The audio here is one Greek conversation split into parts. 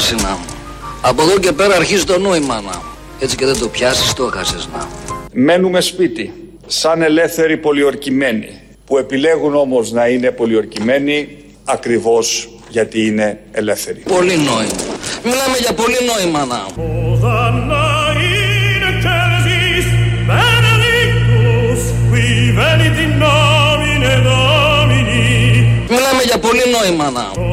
στη βάση να μου. Από εδώ και πέρα αρχίζει το νόημα να μου. Έτσι και δεν το πιάσεις, το έχασες να μου. Μένουμε σπίτι, σαν ελεύθεροι πολιορκημένοι, που επιλέγουν όμως να είναι πολιορκημένοι ακριβώς γιατί είναι ελεύθεροι. Πολύ νόημα. Μιλάμε για πολύ νόημα να μου. Μιλάμε για πολύ νόημα να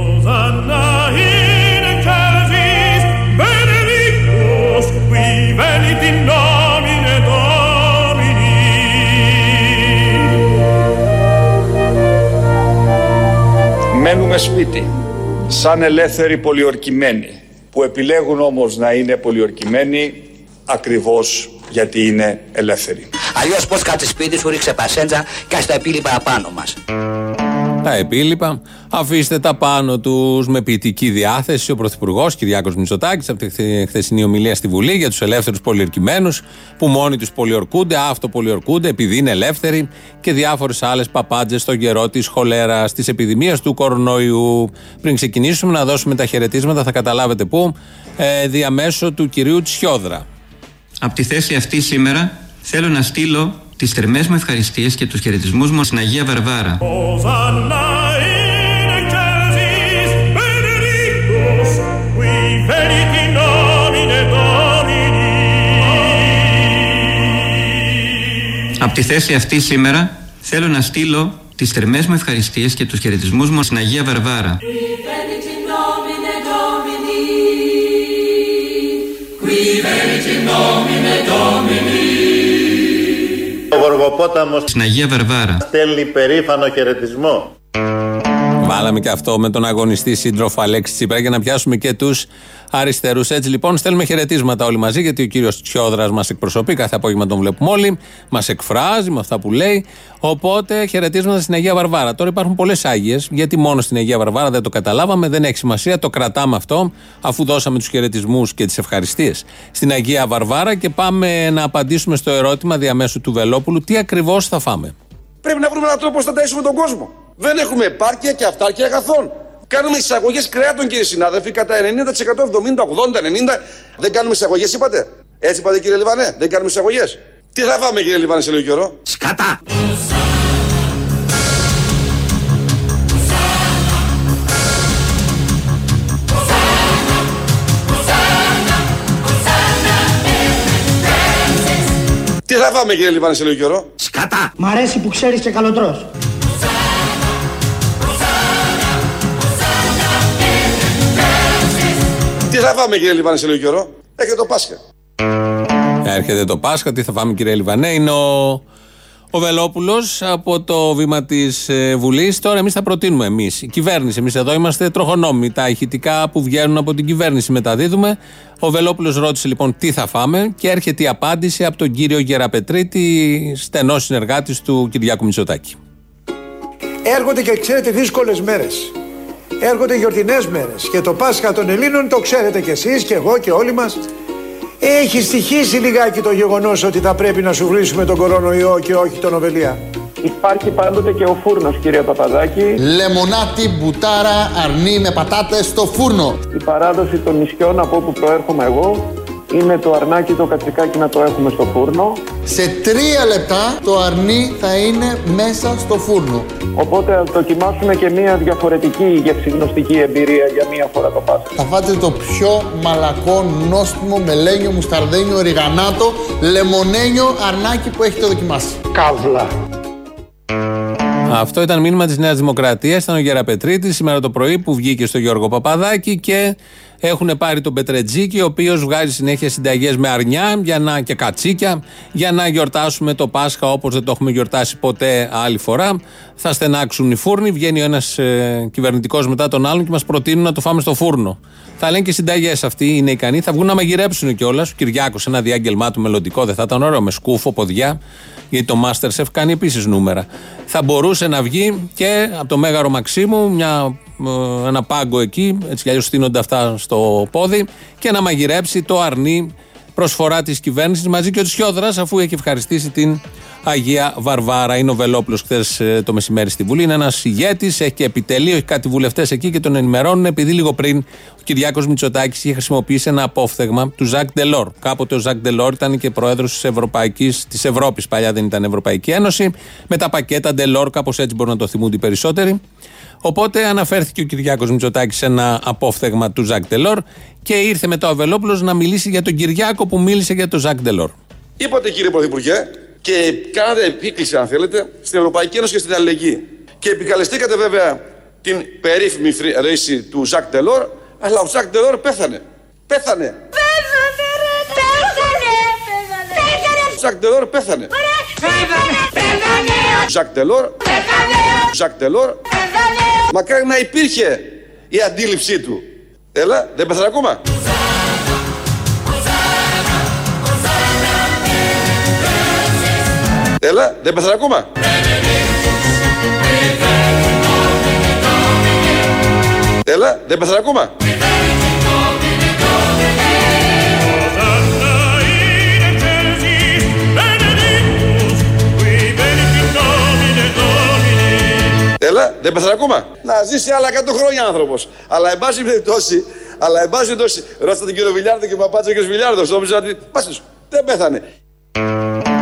Μένουμε σπίτι, σαν ελεύθεροι πολιορκημένοι, που επιλέγουν όμως να είναι πολιορκημένοι ακριβώς γιατί είναι ελεύθεροι. Αλλιώς πώς κάτσε σπίτι σου ρίξε πασέντζα και ας τα επίλοιπα απάνω μας. Τα επίλοιπα. Αφήστε τα πάνω τους με ποιητική διάθεση ο Πρωθυπουργός Κυριάκος Μητσοτάκης από τη χθεσινή ομιλία στη Βουλή για τους ελεύθερους πολιορκημένους που μόνοι τους πολιορκούνται, αυτοπολιορκούνται επειδή είναι ελεύθεροι και διάφορες άλλες παπάντζες στο καιρό της χολέρας, της επιδημίας του κορονοϊού. Πριν ξεκινήσουμε να δώσουμε τα χαιρετίσματα, θα καταλάβετε πού, ε, διαμέσω του κυρίου Τσιόδρα. Από τη θέση αυτή σήμερα θέλω να στείλω τις θερμές μου ευχαριστίες και τους χαιρετισμούς μου στην Αγία Βαρβάρα. Από τη θέση αυτή σήμερα θέλω να στείλω τις θερμές μου ευχαριστίες και τους χαιρετισμούς μου στην Αγία Βαρβάρα. Ο Γοργοπόταμος Στην Αγία Βαρβάρα. στέλνει περήφανο χαιρετισμό. Βάλαμε και αυτό με τον αγωνιστή σύντροφο Αλέξη Τσίπρα για να πιάσουμε και τους αριστερούς. Έτσι λοιπόν, στέλνουμε χαιρετίσματα όλοι μαζί, γιατί ο κύριος Τσιόδρας μας εκπροσωπεί. Κάθε απόγευμα τον βλέπουμε όλοι. Μας εκφράζει με αυτά που λέει. Οπότε χαιρετίσματα στην Αγία Βαρβάρα. Τώρα υπάρχουν πολλές Άγιες, γιατί μόνο στην Αγία Βαρβάρα δεν το καταλάβαμε, δεν έχει σημασία. Το κρατάμε αυτό, αφού δώσαμε τους χαιρετισμούς και τις ευχαριστίες στην Αγία Βαρβάρα και πάμε να απαντήσουμε στο ερώτημα διαμέσου του Βελόπουλου τι ακριβώς θα φάμε; Πρέπει να βρούμε έναν τρόπο να ταΐσουμε τον κόσμο. Δεν έχουμε επάρκεια και αυτάρκεια αγαθών. Κάνουμε εισαγωγές κρεάτων, κύριε συνάδελφοι, κατά 90%, 70, 80, 90. Δεν κάνουμε εισαγωγές, είπατε; Έτσι είπατε, κύριε Λιβανέ. Δεν κάνουμε εισαγωγές. Τι θα φάμε, κύριε Λιβανέ, σε λίγο καιρό; Σκατά. Τι θα φάμε, κύριε Λιβανέ, σε λίγο καιρό; Σκατά. Μ' αρέσει που ξέρεις και καλοτρός. Τι θα φάμε, κύριε Λιβανέ, σε λίγο καιρό; Έχετε το Πάσχα. Έρχεται το Πάσχα, τι θα φάμε κύριε Λιβανέ, είναι ο, ο Βελόπουλος από το βήμα της ε, Βουλής. Τώρα εμείς θα προτείνουμε εμείς. Η κυβέρνηση, εμείς εδώ είμαστε τροχονόμοι. Τα ηχητικά που βγαίνουν από την κυβέρνηση μεταδίδουμε. Ο Βελόπουλος ρώτησε λοιπόν τι θα φάμε και έρχεται η απάντηση από τον κύριο Γεραπετρίτη, στενός συνεργάτης του Κυριάκου Μητσοτάκη. Έρχονται και ξέρετε δύσκολες μέρες. Έρχονται γιορτινές μέρες. Και το Πάσχα των Ελλήνων το ξέρετε κι εσείς και εγώ και όλοι μας. Έχει στοιχήσει λιγάκι το γεγονός ότι θα πρέπει να σου βρίσουμε τον κορονοϊό και όχι τον οβελία; Υπάρχει πάντοτε και ο φούρνος, κύριε Παπαδάκη. Λεμονάτι, μπουτάρα, αρνί με πατάτες στο φούρνο. Η παράδοση των νησιών από όπου προέρχομαι εγώ είναι το αρνάκι το κατσικάκι να το έχουμε στο φούρνο. Σε τρία λεπτά το αρνί θα είναι μέσα στο φούρνο. Οπότε ας δοκιμάσουμε και μια διαφορετική γευσιγνωστική εμπειρία για μία φορά το Πάσχα. Θα φάτε το πιο μαλακό, νόστιμο, μελένιο, μουσταρδένιο, ριγανάτο, λεμονένιο αρνάκι που έχετε δοκιμάσει. Καύλα. Αυτό ήταν μήνυμα της Νέας Δημοκρατίας. Ήταν ο Γεραπετρίτη σήμερα το πρωί που βγήκε στο Γιώργο Παπαδάκη και έχουν πάρει τον Πετρετζίκη, ο οποίος βγάζει συνέχεια συνταγές με αρνιά για να, και κατσίκια για να γιορτάσουμε το Πάσχα όπως δεν το έχουμε γιορτάσει ποτέ άλλη φορά. Θα στενάξουν οι φούρνοι. Βγαίνει ο ένας ε, κυβερνητικός μετά τον άλλον και μας προτείνουν να το φάμε στο φούρνο. Θα λένε και συνταγές αυτοί, είναι ικανοί. Θα βγουν να μαγειρέψουν κιόλας. Ο Κυριάκος, ένα διάγγελμά του μελλοντικό, δεν θα ήταν ωραίο με σκούφο, ποδιά. Γιατί το Masterchef κάνει επίσης νούμερα. Θα μπορούσε να βγει και από το Μέγαρο Μαξίμου μια, ε, ένα πάγκο εκεί, έτσι κι αλλιώς στείνονται αυτά στο πόδι, και να μαγειρέψει το αρνί προσφορά της κυβέρνησης μαζί και ο Τσιόδρα, αφού έχει ευχαριστήσει την Αγία Βαρβάρα. Είναι ο Βελόπουλος χθες το μεσημέρι στη Βουλή. Είναι ένας ηγέτης, έχει και επιτελείο, έχει κάτι βουλευτές εκεί και τον ενημερώνουν επειδή λίγο πριν ο Κυριάκος Μητσοτάκης είχε χρησιμοποιήσει ένα απόφθεγμα του Ζακ Ντελόρ. Κάποτε ο Ζακ Ντελόρ ήταν και πρόεδρος της Ευρωπαϊκής, της Ευρώπης, παλιά δεν ήταν Ευρωπαϊκή Ένωση, με τα πακέτα Ντελόρ, κάπως έτσι μπορούν να το θυμούνται οι περισσότεροι. Οπότε αναφέρθηκε ο Κυριάκος Μητσοτάκης σε ένα απόφθεγμα του Ζακ Ντελόρ και ήρθε μετά ο Βελόπουλος να μιλήσει για τον Κυριάκο που μίλησε για τον Ζακ Ντελόρ. Είπατε κύριε Πρωθυπουργέ και κάνατε επίκληση αν θέλετε στην Ευρωπαϊκή Ένωση και στην Αλληλεγγύη. Και επικαλεστήκατε βέβαια την περίφημη ρήση του Ζακ Ντελόρ, αλλά ο Ζακ Ντελόρ πέθανε. Πέθανε. Πέθανε ρε, πέθανε. Ζακ Ντελόρ πέθανε. Πέθανε. Ζακ Ντελόρ. Ζακ Ντελόρ. Μακάρι να υπήρχε η αντίληψή του. Έλα, δεν πέθανε ακόμα. Έλα, δεν πέθανε ακόμα. Έλα, δεν πέθανε ακόμα. Έλα, δεν πέθανε ακόμα. Να ζήσει άλλα 100 χρόνια άνθρωπος. Αλλά εν πάση περιπτώσει, αλλά εν πάση περιπτώσει, ρώστε τον κύριο Βιλιάρδο και παπάτσε ο κύριος Βιλιάρδος. Νόμιζα ότι, πάσες, δεν πέθανε.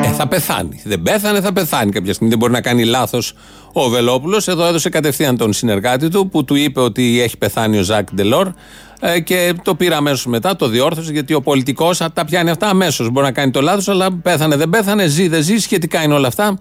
Ε, θα πεθάνει. Δεν πέθανε, θα πεθάνει κάποια στιγμή. Δεν μπορεί να κάνει λάθος ο Βελόπουλος. Εδώ έδωσε κατευθείαν τον συνεργάτη του που του είπε ότι έχει πεθάνει ο Ζακ Ντελόρ. Ε, και το πήρα αμέσως μετά, το διόρθωσε γιατί ο πολιτικός τα πιάνει αυτά αμέσως. Μπορεί να κάνει το λάθος, αλλά πέθανε, δεν πέθανε, ζει, δεν ζει. Σχετικά είναι όλα αυτά.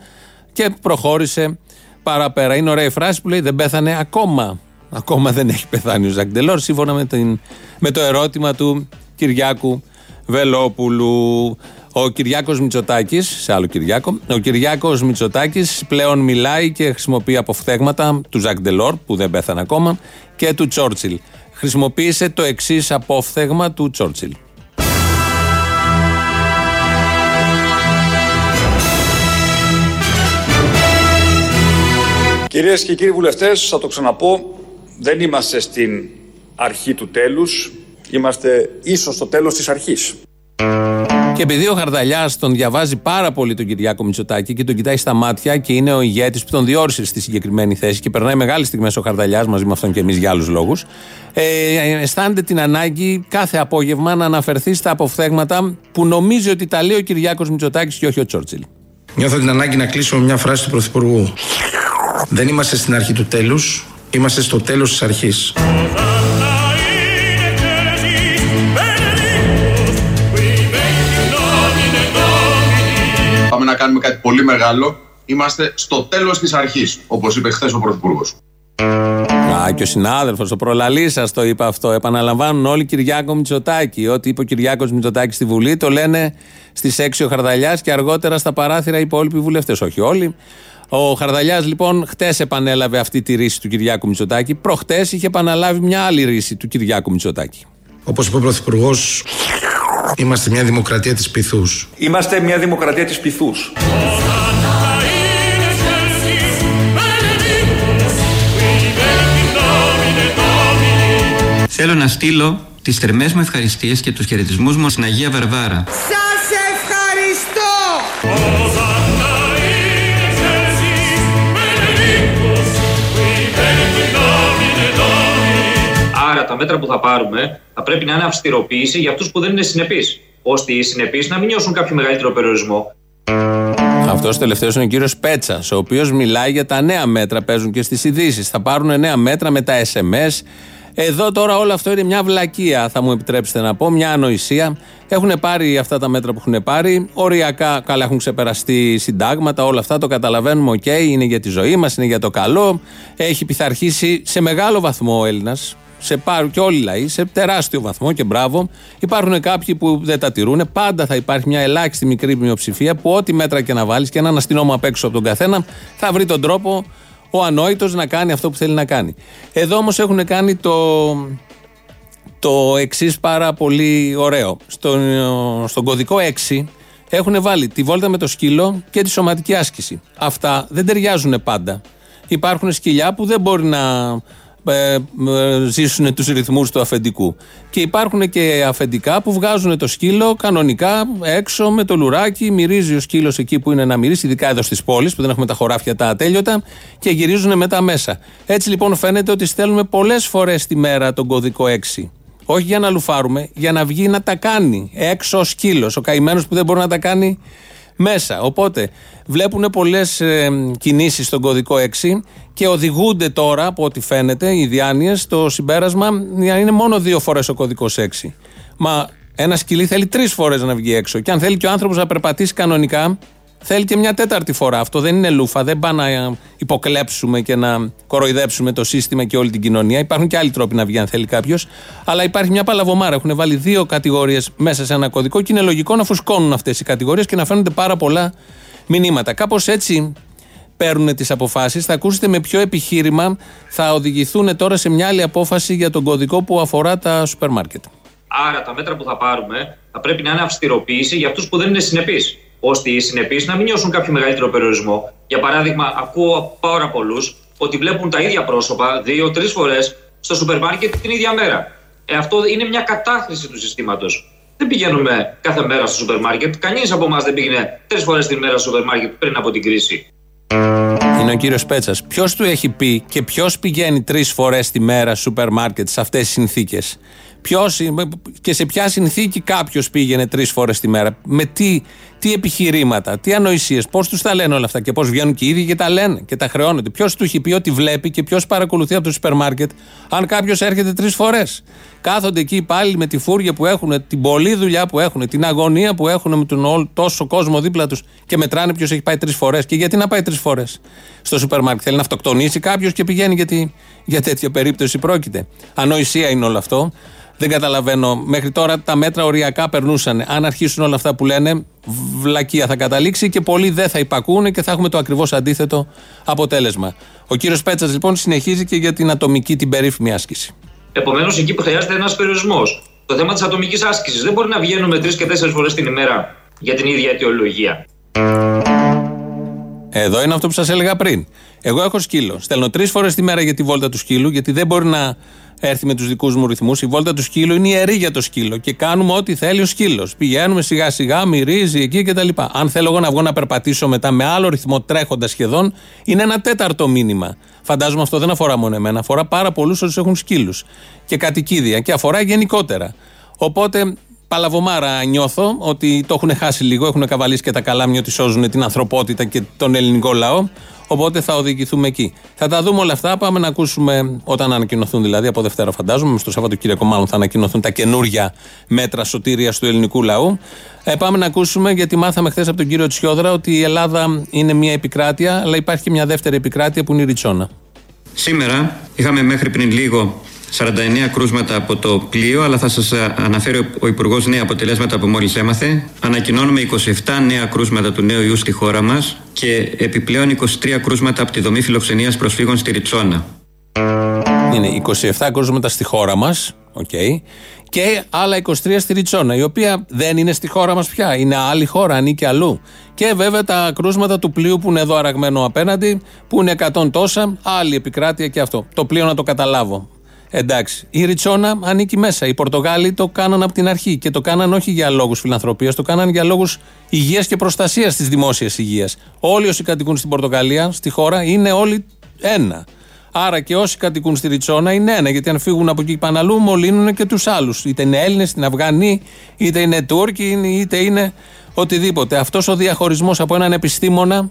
Και προχώρησε παραπέρα. Είναι ωραία η φράση που λέει Δεν πέθανε ακόμα. Ακόμα δεν έχει πεθάνει ο Ζακ Ντελόρ, σύμφωνα με, την, με το ερώτημα του Κυριάκου Βελόπουλου. Ο Κυριάκος Μητσοτάκης, σε άλλο Κυριάκο, ο Κυριάκος Μητσοτάκης πλέον μιλάει και χρησιμοποιεί αποφθέγματα του Ζακ Ντελόρ, που δεν πέθανε ακόμα, και του Τσόρτσιλ. Χρησιμοποίησε το εξής απόφθεγμα του Τσόρτσιλ. Κυρίες και κύριοι βουλευτές, θα το ξαναπώ, δεν είμαστε στην αρχή του τέλους, είμαστε ίσως στο τέλος της αρχής. Και επειδή ο Χαρδαλιάς τον διαβάζει πάρα πολύ τον Κυριάκο Μητσοτάκη και τον κοιτάει στα μάτια και είναι ο ηγέτης που τον διόρισε στη συγκεκριμένη θέση και περνάει μεγάλε στιγμέ ο Χαρδαλιάς μαζί με αυτόν και εμείς για άλλους λόγους, ε, αισθάνεται την ανάγκη κάθε απόγευμα να αναφερθεί στα αποφθέγματα που νομίζει ότι τα λέει ο Κυριάκος Μητσοτάκης και όχι ο Τσόρτσιλ. Νιώθω την ανάγκη να κλείσω με μια φράση του Πρωθυπουργού. Δεν είμαστε στην αρχή του τέλους, είμαστε στο τέλος της αρχής. Πάμε να κάνουμε κάτι πολύ μεγάλο. Είμαστε στο τέλος της αρχής, όπως είπε χθες ο Πρωθυπουργός. Α, και ο συνάδελφος, ο προλαλής σας το είπε αυτό. Επαναλαμβάνουν όλοι Κυριάκο Μητσοτάκη. Ό,τι είπε ο Κυριάκος Μητσοτάκη στη Βουλή, το λένε στις 6 ο Χαρδαλιάς και αργότερα στα παράθυρα οι υπόλοιποι βουλευτές. Όχι όλοι. Ο Χαρδαλιάς λοιπόν χτες επανέλαβε αυτή τη ρίση του Κυριάκου Μητσοτάκη. Προχτές είχε επαναλάβει μια άλλη ρίση του Κυριάκου Μητσοτάκη. Όπως είπε ο Πρωθυπουργός, είμαστε μια δημοκρατία της πυθούς. Είμαστε μια δημοκρατία της πυθούς. Θέλω να στείλω τις θερμές μου ευχαριστίες και τους χαιρετισμούς μου στην Αγία Βαρβάρα. Σας ευχαριστώ! Τα μέτρα που θα πάρουμε θα πρέπει να είναι αυστηροποίηση για αυτούς που δεν είναι συνεπείς, ώστε οι συνεπείς να μην νιώσουν κάποιο μεγαλύτερο περιορισμό. Αυτός ο τελευταίος είναι ο κύριος Πέτσας, ο οποίος μιλάει για τα νέα μέτρα. Παίζουν και στις ειδήσεις. Θα πάρουν νέα μέτρα με τα SMS. Εδώ τώρα όλο αυτό είναι μια βλακεία, θα μου επιτρέψετε να πω, μια ανοησία. Έχουν πάρει αυτά τα μέτρα που έχουν πάρει. Οριακά, καλά, έχουν ξεπεραστεί συντάγματα, όλα αυτά το καταλαβαίνουμε. Οκ, είναι για τη ζωή μας, είναι για το καλό. Έχει πειθαρχήσει σε μεγάλο βαθμό ο Έλληνας. Σε πάρουν και όλοι οι λαοί, σε τεράστιο βαθμό και μπράβο. Υπάρχουν κάποιοι που δεν τα τηρούν. Πάντα θα υπάρχει μια ελάχιστη μικρή μειοψηφία που ό,τι μέτρα και να βάλεις και έναν αστυνόμο απ' έξω από τον καθένα θα βρει τον τρόπο ο ανόητος να κάνει αυτό που θέλει να κάνει. Εδώ όμως έχουν κάνει το, το εξής πάρα πολύ ωραίο. Στον, στον κωδικό 6 έχουν βάλει τη βόλτα με το σκύλο και τη σωματική άσκηση. Αυτά δεν ταιριάζουν πάντα. Υπάρχουν σκυλιά που δεν μπορεί να ε, ε, ζήσουν τους ρυθμούς του αφεντικού. Και υπάρχουν και αφεντικά που βγάζουν το σκύλο κανονικά έξω με το λουράκι, μυρίζει ο σκύλος εκεί που είναι να μυρίσει, ειδικά εδώ στις πόλεις που δεν έχουμε τα χωράφια τα ατέλειωτα και γυρίζουν μετά μέσα. Έτσι λοιπόν φαίνεται ότι στέλνουμε πολλές φορές τη μέρα τον κωδικό 6. Όχι για να λουφάρουμε, για να βγει να τα κάνει έξω ο σκύλος, ο καημένος που δεν μπορεί να τα κάνει μέσα. Οπότε βλέπουν πολλές ε, κινήσεις στον κωδικό 6 και οδηγούνται τώρα, από ό,τι φαίνεται, οι διάνοιες στο συμπέρασμα να είναι μόνο δύο φορές ο κωδικό 6. Μα ένα σκυλί θέλει τρεις φορές να βγει έξω. Και αν θέλει και ο άνθρωπος να περπατήσει κανονικά, θέλει και μια τέταρτη φορά. Αυτό δεν είναι λούφα. Δεν πάει να υποκλέψουμε και να κοροϊδέψουμε το σύστημα και όλη την κοινωνία. Υπάρχουν και άλλοι τρόποι να βγει, αν θέλει κάποιος. Αλλά υπάρχει μια παλαβομάρα. Έχουν βάλει δύο κατηγορίες μέσα σε ένα κωδικό και είναι λογικό να φουσκώνουν αυτές οι κατηγορίες και να φαίνονται πάρα πολλά μηνύματα. Κάπως έτσι παίρνουν τις αποφάσεις. Θα ακούσετε με ποιο επιχείρημα θα οδηγηθούν τώρα σε μια άλλη απόφαση για τον κωδικό που αφορά τα σούπερ μάρκετ. Άρα τα μέτρα που θα πάρουμε θα πρέπει να είναι αυστηροποίηση για αυτούς που δεν είναι συνεπείς ώστε οι συνεπείς να μην νιώσουν κάποιο μεγαλύτερο περιορισμό. Για παράδειγμα, ακούω πάρα πολλούς ότι βλέπουν τα ίδια πρόσωπα δύο-τρεις φορές στο σούπερ μάρκετ την ίδια μέρα. Ε, αυτό είναι μια κατάχρηση του συστήματος. Δεν πηγαίνουμε κάθε μέρα στο σούπερ μάρκετ. Κανείς από εμάς δεν πήγαινε τρεις φορές την μέρα στο σούπερ μάρκετ πριν από την κρίση. Είναι ο κύριος Πέτσας. Ποιος του έχει πει και ποιος πηγαίνει τρεις φορές τη μέρα στο σούπερ μάρκετ σε αυτές τις συνθήκες; Ποιος, και σε ποια συνθήκη κάποιος πήγαινε τρεις φορές τη μέρα; Με τι, τι επιχειρήματα, τι ανοησίες, πώς τους τα λένε όλα αυτά και πώς βγαίνουν και οι ίδιοι και τα λένε και τα χρεώνονται. Ποιος του έχει πει ότι βλέπει και ποιος παρακολουθεί από το σούπερ μάρκετ αν κάποιος έρχεται τρεις φορές. Κάθονται εκεί πάλι με τη φούρια που έχουν, την πολλή δουλειά που έχουν, την αγωνία που έχουν με τον τόσο κόσμο δίπλα τους και μετράνε ποιος έχει πάει τρεις φορές. Και γιατί να πάει τρεις φορές στο σούπερ μάρκετ. Θέλει να αυτοκτονήσει κάποιος και πηγαίνει γιατί για τέτοια περίπτωση πρόκειται. Ανοησία είναι όλο αυτό. Δεν καταλαβαίνω. Μέχρι τώρα τα μέτρα οριακά περνούσαν. Αν αρχίσουν όλα αυτά που λένε, βλακεία θα καταλήξει και πολλοί δεν θα υπακούν και θα έχουμε το ακριβώς αντίθετο αποτέλεσμα. Ο κύριος Πέτσας λοιπόν συνεχίζει και για την ατομική την περίφημη άσκηση. Επομένως, εκεί που χρειάζεται ένας περιορισμός. Το θέμα της ατομικής άσκησης. Δεν μπορεί να βγαίνουμε τρεις και τέσσερις φορές την ημέρα για την ίδια αιτιολογία. Εδώ είναι αυτό που σας έλεγα πριν. Εγώ έχω σκύλο. Στέλνω τρεις φορές τη μέρα για τη βόλτα του σκύλου, γιατί δεν μπορεί να έρθει με τους δικούς μου ρυθμούς. Η βόλτα του σκύλου είναι ιερή για το σκύλο και κάνουμε ό,τι θέλει ο σκύλος. Πηγαίνουμε σιγά σιγά, μυρίζει εκεί κτλ. Αν θέλω εγώ να βγω να περπατήσω μετά με άλλο ρυθμό τρέχοντας σχεδόν, είναι ένα τέταρτο μήνυμα. Φαντάζομαι αυτό δεν αφορά μόνο εμένα, αφορά πάρα πολλούς όσους έχουν σκύλους και κατοικίδια και αφορά γενικότερα. Οπότε παλαβομάρα νιώθω ότι το έχουν χάσει λίγο, έχουν καβαλήσει και τα καλάμια ότι σώζουν την ανθρωπότητα και τον ελληνικό λαό. Οπότε θα οδηγηθούμε εκεί. Θα τα δούμε όλα αυτά. Πάμε να ακούσουμε όταν ανακοινωθούν δηλαδή από Δευτέρα, φαντάζομαι. Στο Σαββατοκύριακο, μάλλον θα ανακοινωθούν τα καινούργια μέτρα σωτηρίας του ελληνικού λαού. Ε, πάμε να ακούσουμε, γιατί μάθαμε χθες από τον κύριο Τσιόδρα ότι η Ελλάδα είναι μια επικράτεια, αλλά υπάρχει και μια δεύτερη επικράτεια που είναι η Ριτσόνα. Σήμερα είχαμε μέχρι πριν λίγο 49 κρούσματα από το πλοίο, αλλά θα σας αναφέρει ο Υπουργός νέα αποτελέσματα που μόλις έμαθε. Ανακοινώνουμε 27 νέα κρούσματα του νέου ιού στη χώρα μας και επιπλέον 23 κρούσματα από τη δομή φιλοξενίας προσφύγων στη Ριτσόνα. Είναι 27 κρούσματα στη χώρα μας, okay, και άλλα 23 στη Ριτσόνα, η οποία δεν είναι στη χώρα μας πια. Είναι άλλη χώρα, ανήκει αλλού. Και βέβαια τα κρούσματα του πλοίου που είναι εδώ αραγμένο απέναντι, που είναι 100 τόσα, άλλη επικράτεια και αυτό. Το πλοίο να το καταλάβω. Εντάξει. Η Ριτσόνα ανήκει μέσα. Οι Πορτογάλοι το κάναν από την αρχή και το κάναν όχι για λόγους φιλανθρωπίας, το κάναν για λόγους υγείας και προστασίας της δημόσιας υγείας. Όλοι όσοι κατοικούν στην Πορτογαλία, στη χώρα, είναι όλοι ένα. Άρα και όσοι κατοικούν στη Ριτσόνα είναι ένα, γιατί αν φύγουν από εκεί πάνω αλλού, μολύνουν και τους άλλους. Είτε είναι Έλληνες, είτε είναι Αφγανοί, είτε είναι Τούρκοι, είτε είναι οτιδήποτε. Αυτός ο διαχωρισμός από έναν επιστήμονα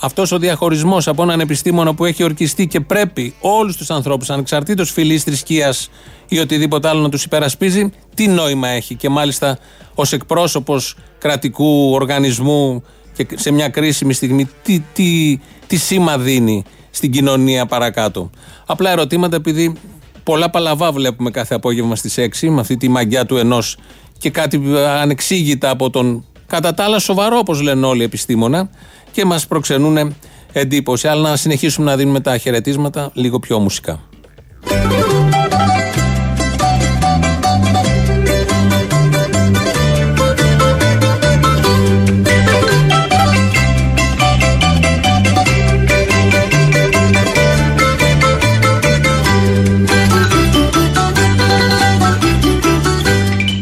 αυτός ο διαχωρισμός από έναν επιστήμονα που έχει ορκιστεί και πρέπει όλους τους ανθρώπους, ανεξαρτήτως φυλής, θρησκείας ή οτιδήποτε άλλο να τους υπερασπίζει, τι νόημα έχει; Και μάλιστα ως εκπρόσωπος κρατικού οργανισμού και σε μια κρίσιμη στιγμή, τι, τι, τι σήμα δίνει στην κοινωνία παρακάτω; Απλά ερωτήματα επειδή πολλά παλαβά βλέπουμε κάθε απόγευμα στις 6 με αυτή τη μαγιά του ενός και κάτι ανεξήγητα από τον κατά τα άλλα σοβαρό όπως λένε όλοι οι επιστήμονα και μας προξενούν εντύπωση. Αλλά να συνεχίσουμε να δίνουμε τα χαιρετίσματα λίγο πιο μουσικά.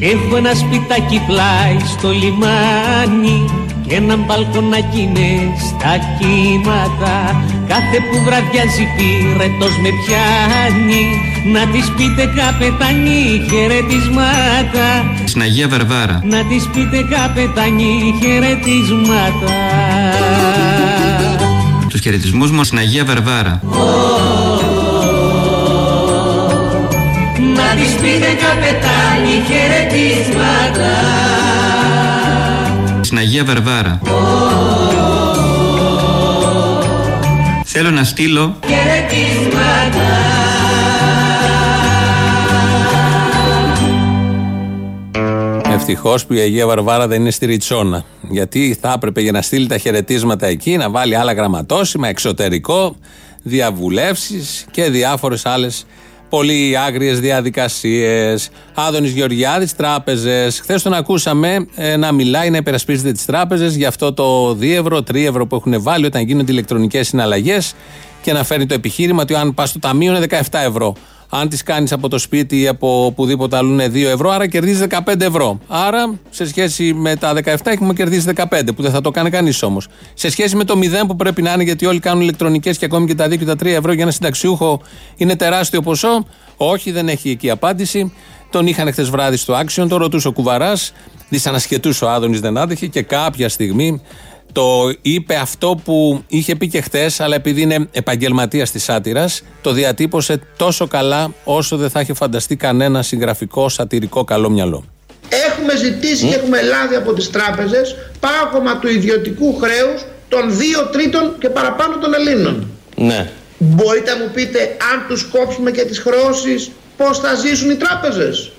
Έχω ένα σπιτάκι πλάι στο λιμάνι ένα μπαλκονάκι με στα κύματα. Κάθε που βραδιάζει πυρετός με πιάνει. Να της πείτε καπετάνι χαιρετισμάτα. Στην Αγία Βαρβάρα Να της πείτε καπετάνι χαιρετισμάτα. Τους χαιρετισμούς μου στην Αγία Βαρβάρα Να της πείτε καπετάνι χαιρετισμάτα Στην Αγία Βαρβάρα Θέλω να στείλω χαιρετισμάτα Ευτυχώς που η Αγία Βαρβάρα δεν είναι στη Ριτσόνα. Γιατί θα έπρεπε για να στείλει τα χαιρετίσματα εκεί να βάλει άλλα γραμματόσημα, εξωτερικό, διαβουλεύσεις και διάφορες άλλες πολύ άγριες διαδικασίες. Άδωνης Γεωργιάδης, τράπεζες. Χθες τον ακούσαμε ε, να μιλάει, να υπερασπίζεται τις τράπεζες για αυτό το 2 ευρώ, 3 ευρώ που έχουν βάλει όταν γίνονται ηλεκτρονικές συναλλαγές και να φέρνει το επιχείρημα ότι αν πας στο ταμείο είναι 17 ευρώ. Αν τις κάνεις από το σπίτι ή από οπουδήποτε αλλού είναι 2 ευρώ, άρα κερδίζεις 15 ευρώ. Άρα σε σχέση με τα 17 έχουμε κερδίσει 15, που δεν θα το κάνει κανείς όμως. Σε σχέση με το 0 που πρέπει να είναι, γιατί όλοι κάνουν ηλεκτρονικές και ακόμη και τα 2 και τα 3 ευρώ για ένα συνταξιούχο είναι τεράστιο ποσό. Όχι, δεν έχει εκεί απάντηση. Τον είχαν χθες βράδυ στο Action, τον ρωτούσε ο Κουβαράς. Δυσανασχετούσε ο Άδωνης, δεν άντεχε και κάποια στιγμή το είπε αυτό που είχε πει και χθες, αλλά επειδή είναι επαγγελματίας της σάτυρας, το διατύπωσε τόσο καλά όσο δεν θα είχε φανταστεί κανένα συγγραφικό σατυρικό καλό μυαλό. Έχουμε ζητήσει και έχουμε λάβει από τις τράπεζες πάγωμα του ιδιωτικού χρέους των δύο τρίτων και παραπάνω των Ελλήνων. Ναι. Μπορείτε να μου πείτε αν τους κόψουμε και τις χρεώσεις πώς θα ζήσουν οι τράπεζες;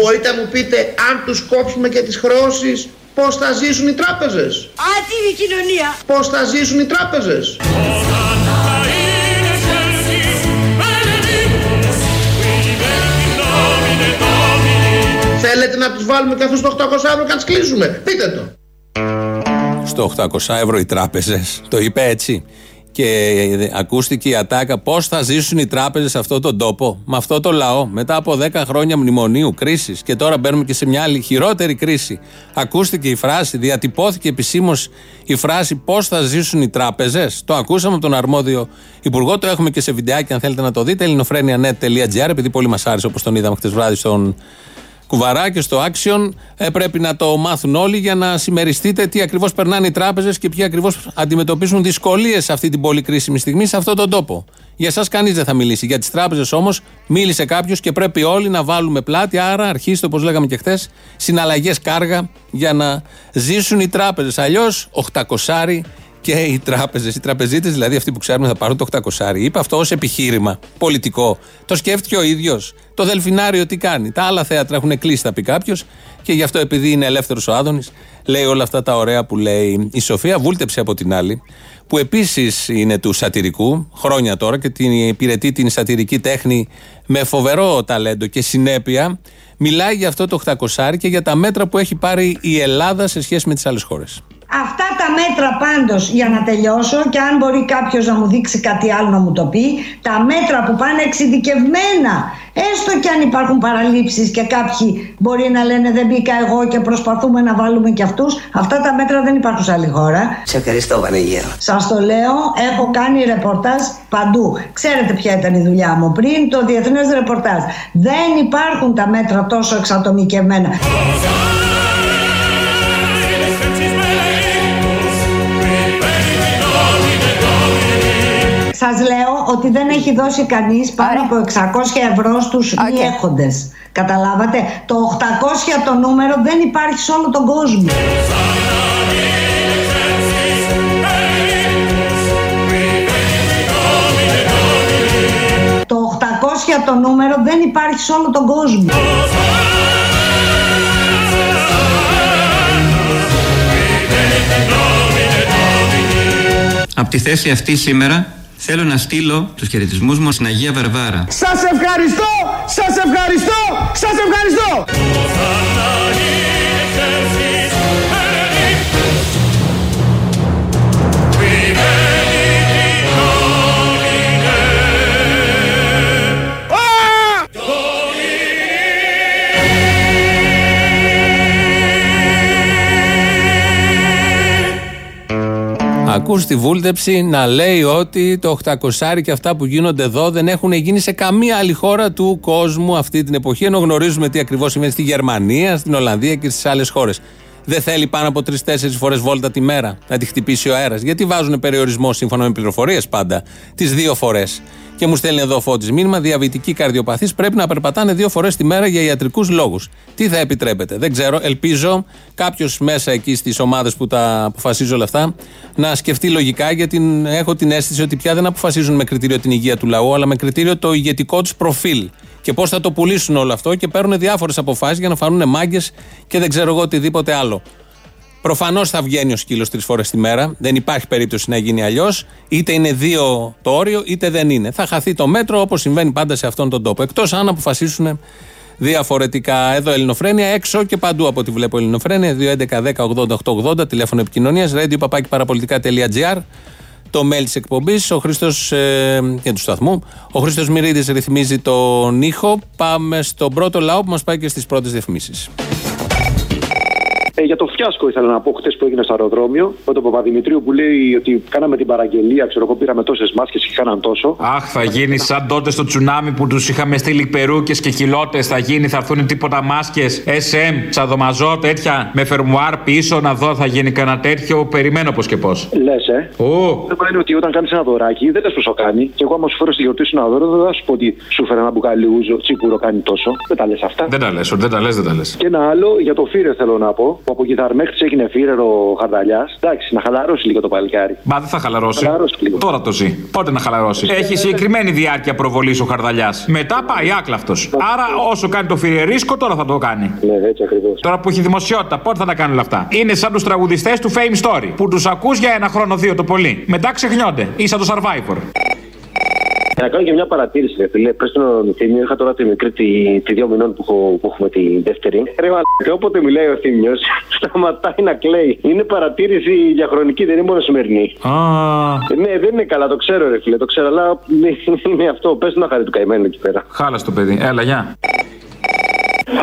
Μπορείτε να μου πείτε αν τους κόψουμε και τις χρεώσεις πώς θα ζήσουν οι τράπεζες; Αυτή είναι η κοινωνία; Πώς θα ζήσουν οι τράπεζες; Θέλετε να τους βάλουμε και αυτούς το 800 ευρώ και να τις κλείσουμε; Πείτε το. Στο 800 ευρώ οι τράπεζες. Το είπε έτσι. Και ακούστηκε η ατάκα πώς θα ζήσουν οι τράπεζες σε αυτόν τον τόπο, με αυτό το λαό, μετά από 10 χρόνια μνημονίου, κρίσης. Και τώρα μπαίνουμε και σε μια άλλη χειρότερη κρίση. Ακούστηκε η φράση, διατυπώθηκε επισήμως η φράση πώς θα ζήσουν οι τράπεζες. Το ακούσαμε από τον αρμόδιο υπουργό, το έχουμε και σε βιντεάκι αν θέλετε να το δείτε. ελληνοφρένια.net.gr, επειδή πολύ μας άρεσε όπως τον είδαμε χτες βράδυ στον κουβαρά και στο Action. Ε, πρέπει να το μάθουν όλοι για να συμμεριστείτε τι ακριβώς περνάνε οι τράπεζες και ποιοι ακριβώς αντιμετωπίζουν δυσκολίες σε αυτή την πολύ κρίσιμη στιγμή σε αυτόν τον τόπο. Για εσά κανείς δεν θα μιλήσει. Για τις τράπεζες όμως μίλησε κάποιος και πρέπει όλοι να βάλουμε πλάτη. Άρα αρχίστε, όπως λέγαμε και χθες, συναλλαγές κάργα για να ζήσουν οι τράπεζες. Αλλιώς 800 και οι τράπεζες, οι τραπεζίτες δηλαδή αυτοί που ξέρουμε θα πάρουν το 800. Είπε αυτό ως επιχείρημα πολιτικό. Το σκέφτηκε ο ίδιος. Το Δελφινάριο τι κάνει. Τα άλλα θέατρα έχουν κλείσει, θα πει κάποιος. Και γι' αυτό επειδή είναι ελεύθερος ο Άδωνης, λέει όλα αυτά τα ωραία που λέει η Σοφία. Βούλτεψε από την άλλη, που επίσης είναι του σατυρικού, χρόνια τώρα και την υπηρετεί την σατυρική τέχνη με φοβερό ταλέντο και συνέπεια. Μιλάει για αυτό το 800 και για τα μέτρα που έχει πάρει η Ελλάδα σε σχέση με τις άλλες χώρες. Αυτά τα μέτρα πάντως για να τελειώσω και αν μπορεί κάποιος να μου δείξει κάτι άλλο να μου το πει τα μέτρα που πάνε εξειδικευμένα έστω και αν υπάρχουν παραλήψεις και κάποιοι μπορεί να λένε δεν μπήκα εγώ και προσπαθούμε να βάλουμε και αυτούς αυτά τα μέτρα δεν υπάρχουν σε άλλη χώρα. Σε ευχαριστώ Βανεγέρο Σας το λέω, έχω κάνει ρεπορτάζ παντού. Ξέρετε ποια ήταν η δουλειά μου πριν το διεθνές ρεπορτάζ. Δεν υπάρχουν τα μέτρα τόσο εξατομικευμένα Σας λέω ότι δεν έχει δώσει κανείς πάνω από 600 ευρώ στους μη έχοντες. Καταλάβατε, το 800 το νούμερο δεν υπάρχει σε όλο τον κόσμο. Το 800 το νούμερο δεν υπάρχει σε όλο τον κόσμο. Από τη θέση αυτή σήμερα θέλω να στείλω τους χαιρετισμούς μου στην Αγία Βαρβάρα. Σας ευχαριστώ, σας ευχαριστώ, σας ευχαριστώ. Ακούς τη βούλτεψη να λέει ότι το 800 και αυτά που γίνονται εδώ δεν έχουν γίνει σε καμία άλλη χώρα του κόσμου αυτή την εποχή. Ενώ γνωρίζουμε τι ακριβώς συμβαίνει στη Γερμανία, στην Ολλανδία και στις άλλες χώρες. Δεν θέλει πάνω από τρει-τέσσερι φορές βόλτα τη μέρα να τη χτυπήσει ο αέρας. Γιατί βάζουν περιορισμό σύμφωνα με πληροφορίες πάντα τις δύο φορές. Και μου στέλνει εδώ φώτης μήνυμα: Διαβητικοί καρδιοπαθείς πρέπει να περπατάνε δύο φορές τη μέρα για ιατρικούς λόγους. Τι θα επιτρέπετε, δεν ξέρω. Ελπίζω κάποιος μέσα εκεί στις ομάδες που τα αποφασίζει όλα αυτά να σκεφτεί λογικά, γιατί έχω την αίσθηση ότι πια δεν αποφασίζουν με κριτήριο την υγεία του λαού, αλλά με κριτήριο το ηγετικό τους προφίλ. Και πώς θα το πουλήσουν όλο αυτό και παίρνουν διάφορες αποφάσεις για να φανούν μάγκες και δεν ξέρω εγώ οτιδήποτε άλλο. Προφανώς θα βγαίνει ο σκύλος τρεις φορές τη μέρα. Δεν υπάρχει περίπτωση να γίνει αλλιώς. Είτε είναι δύο το όριο, είτε δεν είναι. Θα χαθεί το μέτρο όπως συμβαίνει πάντα σε αυτόν τον τόπο. Εκτός αν αποφασίσουν διαφορετικά. Εδώ Ελληνοφρένια, έξω και παντού από ό,τι βλέπω Ελληνοφρένια. 2.11.10.80.880 τηλέφωνο επικοινωνίας. Radio papakiparapolitica.gr το mail της εκπομπής. Ο Χρήστος ε, και του σταθμού. Ο Χρήστος Μυρίδης ρυθμίζει τον ήχο. Πάμε στον πρώτο λαό που μας πάει και στις πρώτες διαφημίσεις. Ε, για το φιάσκο ήθελα να πω χθε που έγινε στο αεροδρόμιο με τον Παπαδημητρίου που λέει ότι κάναμε την παραγγελία, ξέρω εγώ, πήραμε τόσες μάσκες και κάναν τόσο. Αχ, θα γίνει σαν τότε στο τσουνάμι που τους είχαμε στείλει περούκες και κιλότε. Θα γίνει, θα έρθουν τίποτα μάσκες. SM, τσαδομαζό, τέτοια με φερμουάρ πίσω να δω, θα γίνει κανένα τέτοιο. Περιμένω πώς και πώς. Λες, ε. Ω. Το θέμα είναι ότι όταν κάνεις ένα δωράκι, δεν λες πόσο κάνει. Και εγώ, άμα σου φέρω στη γιορτή σου ένα δώρο, δεν θα σου πω ότι σου φέρω ένα μπουκάλι ούζο, τσίπουρο κάνει τόσο. Δεν τα λες αυτά. Δεν τα λες, δεν τα λες, δεν τα λες. Και ένα άλλο για το φύρε θέλω να πω, που από κυταρμέχτη έγινε φύρερο ο Χαρδαλιάς. Εντάξει, να χαλαρώσει λίγο το παλικάρι. Μα δεν θα χαλαρώσει. Χαλαρώσει λίγο. Τώρα το ζει. Πότε να χαλαρώσει. Έχει συγκεκριμένη διάρκεια προβολής ο Χαρδαλιάς. Μετά πάει άκλαυτος. Άρα όσο κάνει το φιρερίσκο, τώρα θα το κάνει. Ναι, έτσι ακριβώς. Τώρα που έχει δημοσιότητα, πότε θα τα κάνει όλα αυτά. Είναι σαν τους τραγουδιστές του Fame Story. Που τους ακούς για ένα χρόνο, δύο το πολύ. Μετά ξεχνιόνται. Ή σαν το Survivor. Να κάνω και μια παρατήρηση, ρε φίλε. Πες τον Θήμιο, είχα τώρα τη μικρή τη, τη δύο μηνών που, έχω, που έχουμε τη δεύτερη. Ρε μα, και όποτε μιλάει ο Θήμιος, σταματάει να κλαίει. Είναι παρατήρηση διαχρονική, δεν είναι μόνο σημερινή. Α. Ναι, δεν είναι καλά, το ξέρω, ρε φίλε, το ξέρω, αλλά είναι αυτό. Πες να χαρεί του καημένου εκεί πέρα. Χάλα το παιδί. Έλα, γεια.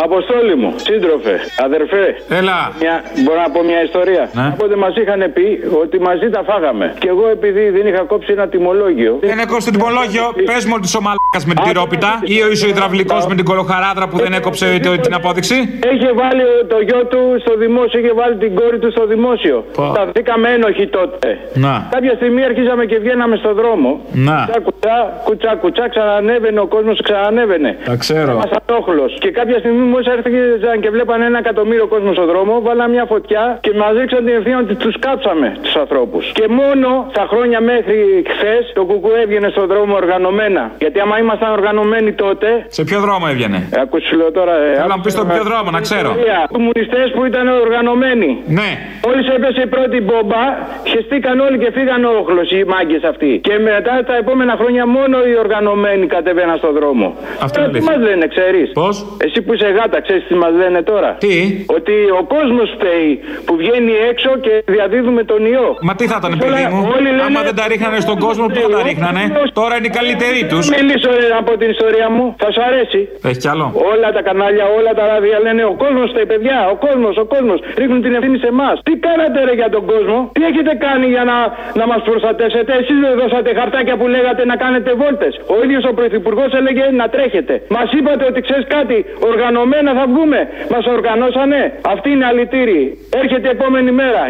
Αποστόλη μου, σύντροφε, αδερφέ. Έλα. Μια, μπορώ να πω μια ιστορία. Ναι. Οπότε μας είχαν πει ότι μαζί τα φάγαμε. Και εγώ επειδή δεν είχα κόψει ένα τιμολόγιο. Δεν έκοψε το τιμολόγιο. Πες μου ότι είσαι ο μαλάκας με την τυρόπιτα ή ο είσαι ο υδραυλικός με την κολοχαράδρα που δεν έκοψε το- την απόδειξη; Είχε βάλει το γιο του στο δημόσιο, είχε βάλει την κόρη του στο δημόσιο. Πω. Σταθήκαμε ένοχοι τότε. Να. Κάποια στιγμή αρχίζαμε και βγαίναμε στον δρόμο. Να. Κουτσά, κουτσά, κουτσά, κουτσά, ξανανέβαινε ο κόσμος, ξανανέβαινε. Τα ξέρω. Μα ανόχλο. Και κάποια στιγμή μόλι έρθαν και βλέπανε ένα εκατομμύριο κόσμο στον δρόμο, βάλαμε μια φωτιά και μας ρίξαν την ευθύνη ότι τους κάψαμε τους ανθρώπους. Και μόνο τα χρόνια μέχρι χθες το κουκού έβγαινε στον δρόμο οργανωμένα. Γιατί άμα ήμασταν οργανωμένοι τότε. Σε ποιο δρόμο έβγαινε; Ε, Ακού σου λέω τώρα. Ε, Θέλω να μου πεις στον ποιο δρόμο, να ξέρω. Κομμουνιστές που ήταν οργανωμένοι. Ναι. Μόλις έπεσε η πρώτη μπόμπα, χεστήκαν όλοι και φύγαν όχλος οι μάγκες αυτοί. Και μετά τα επόμενα χρόνια μόνο οι οργανωμένοι κατεβαίναν στον δρόμο. Αυτό Τώρα είναι τι αλήθεια. μα λένε, ξέρεις. Πώς; Εσύ που είσαι γάτα, ξέρεις τι μας λένε τώρα; Τι; Ότι ο κόσμος φταίει που βγαίνει έξω και διαδίδουμε τον ιό. Μα τι θα ήταν, παιδί μου; Όλοι λένε- Άμα δεν τα ρίχνανε στον κόσμο, πού θα τα ρίχνανε; Τώρα είναι οι καλύτεροι τους. Θα μιλήσω ρε, από την ιστορία μου, θα σου αρέσει. Έχει κι άλλο. Όλα τα κανάλια, όλα τα ράδια λένε ο κόσμος φταίει, παιδιά. Ο κόσμος, ο κόσμος. Ρίχνουν την ευθύνη σε εμάς. Τι κάνατε ρε για τον κόσμο, τι έχετε κάνει για να, να μας προστατεύσετε; Εσείς δεν δώσατε χαρτάκια που λέγατε να κάνετε βόλτες. Ο ίδιος ο πρωθυπουργός έλεγε να τρέχετε. Μας είπατε ότι ξέρεις κάτι, οργανωμένα θα βγούμε. Μας οργανώσανε. Αυτή είναι αλητήρη. Έρχεται η επόμενη μέρα.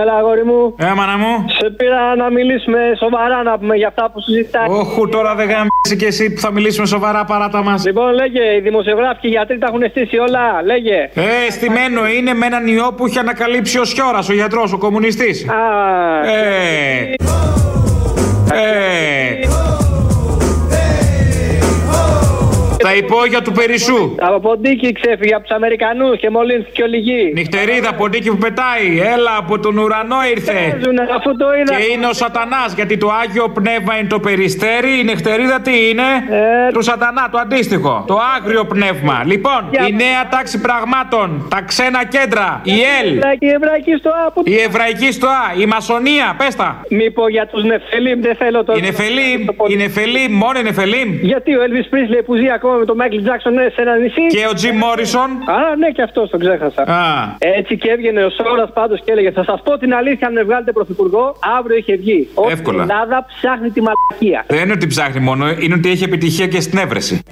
Έλα, αγόρι μου. Ε, μάνα μου. Σε πήρα να μιλήσουμε σοβαρά να πούμε για αυτά που συζητάει. Όχου, τώρα δεν γάμισε και εσύ που θα μιλήσουμε σοβαρά παράτα μας. Λοιπόν, λέγε, οι δημοσιογράφοι και οι γιατροί τα έχουν στήσει όλα. Λέγε. Ε, στημένο είναι με έναν ιό που είχε ανακαλύψει ο Σιώρα, ο γιατρός, ο κομμουνιστής. Α, Ε. Ε. Τα υπόγεια του Περισσού. από ποντίκι ξέφυγε από τους Αμερικανούς και μολύνθηκε όλη η γη. Νυχτερίδα, ποντίκι που πετάει. Έλα, από τον ουρανό ήρθε. Παίζουνε, αφού το είδα. Και είναι ο Σατανάς, γιατί το άγιο πνεύμα είναι το περιστέρι. Η νυχτερίδα τι είναι; Ε. Του Σατανά, το αντίστοιχο. Το άγριο πνεύμα. Λοιπόν, η νέα τάξη πραγμάτων. Τα ξένα κέντρα. Η ΕΛ. Η εβραϊκή στο Άπο. Η εβραϊκή στοά. Η μασονία. Πες τα. Μήπω για τους Νεφελίμ δεν θέλω το. Η Νεφελίμ. Η Νεφελίμ. Μόνο η Νεφελίμ. Γιατί ο Elvis Presley που ζει ακόμα ακόμα με τον Μάικλ Τζάξον ναι, σε ένα νησί. Και ο Τζιμ Μόρισον. Α, ναι, και αυτός τον ξέχασα. Α. Έτσι και έβγαινε ο Σόρας πάντως και έλεγε: Θα σας πω την αλήθεια, αν με βγάλετε πρωθυπουργό, αύριο είχε βγει. Ότι Εύκολα. Η Ελλάδα ψάχνει τη μαλακία. Δεν είναι ότι ψάχνει μόνο, είναι ότι έχει επιτυχία και στην έβρεση.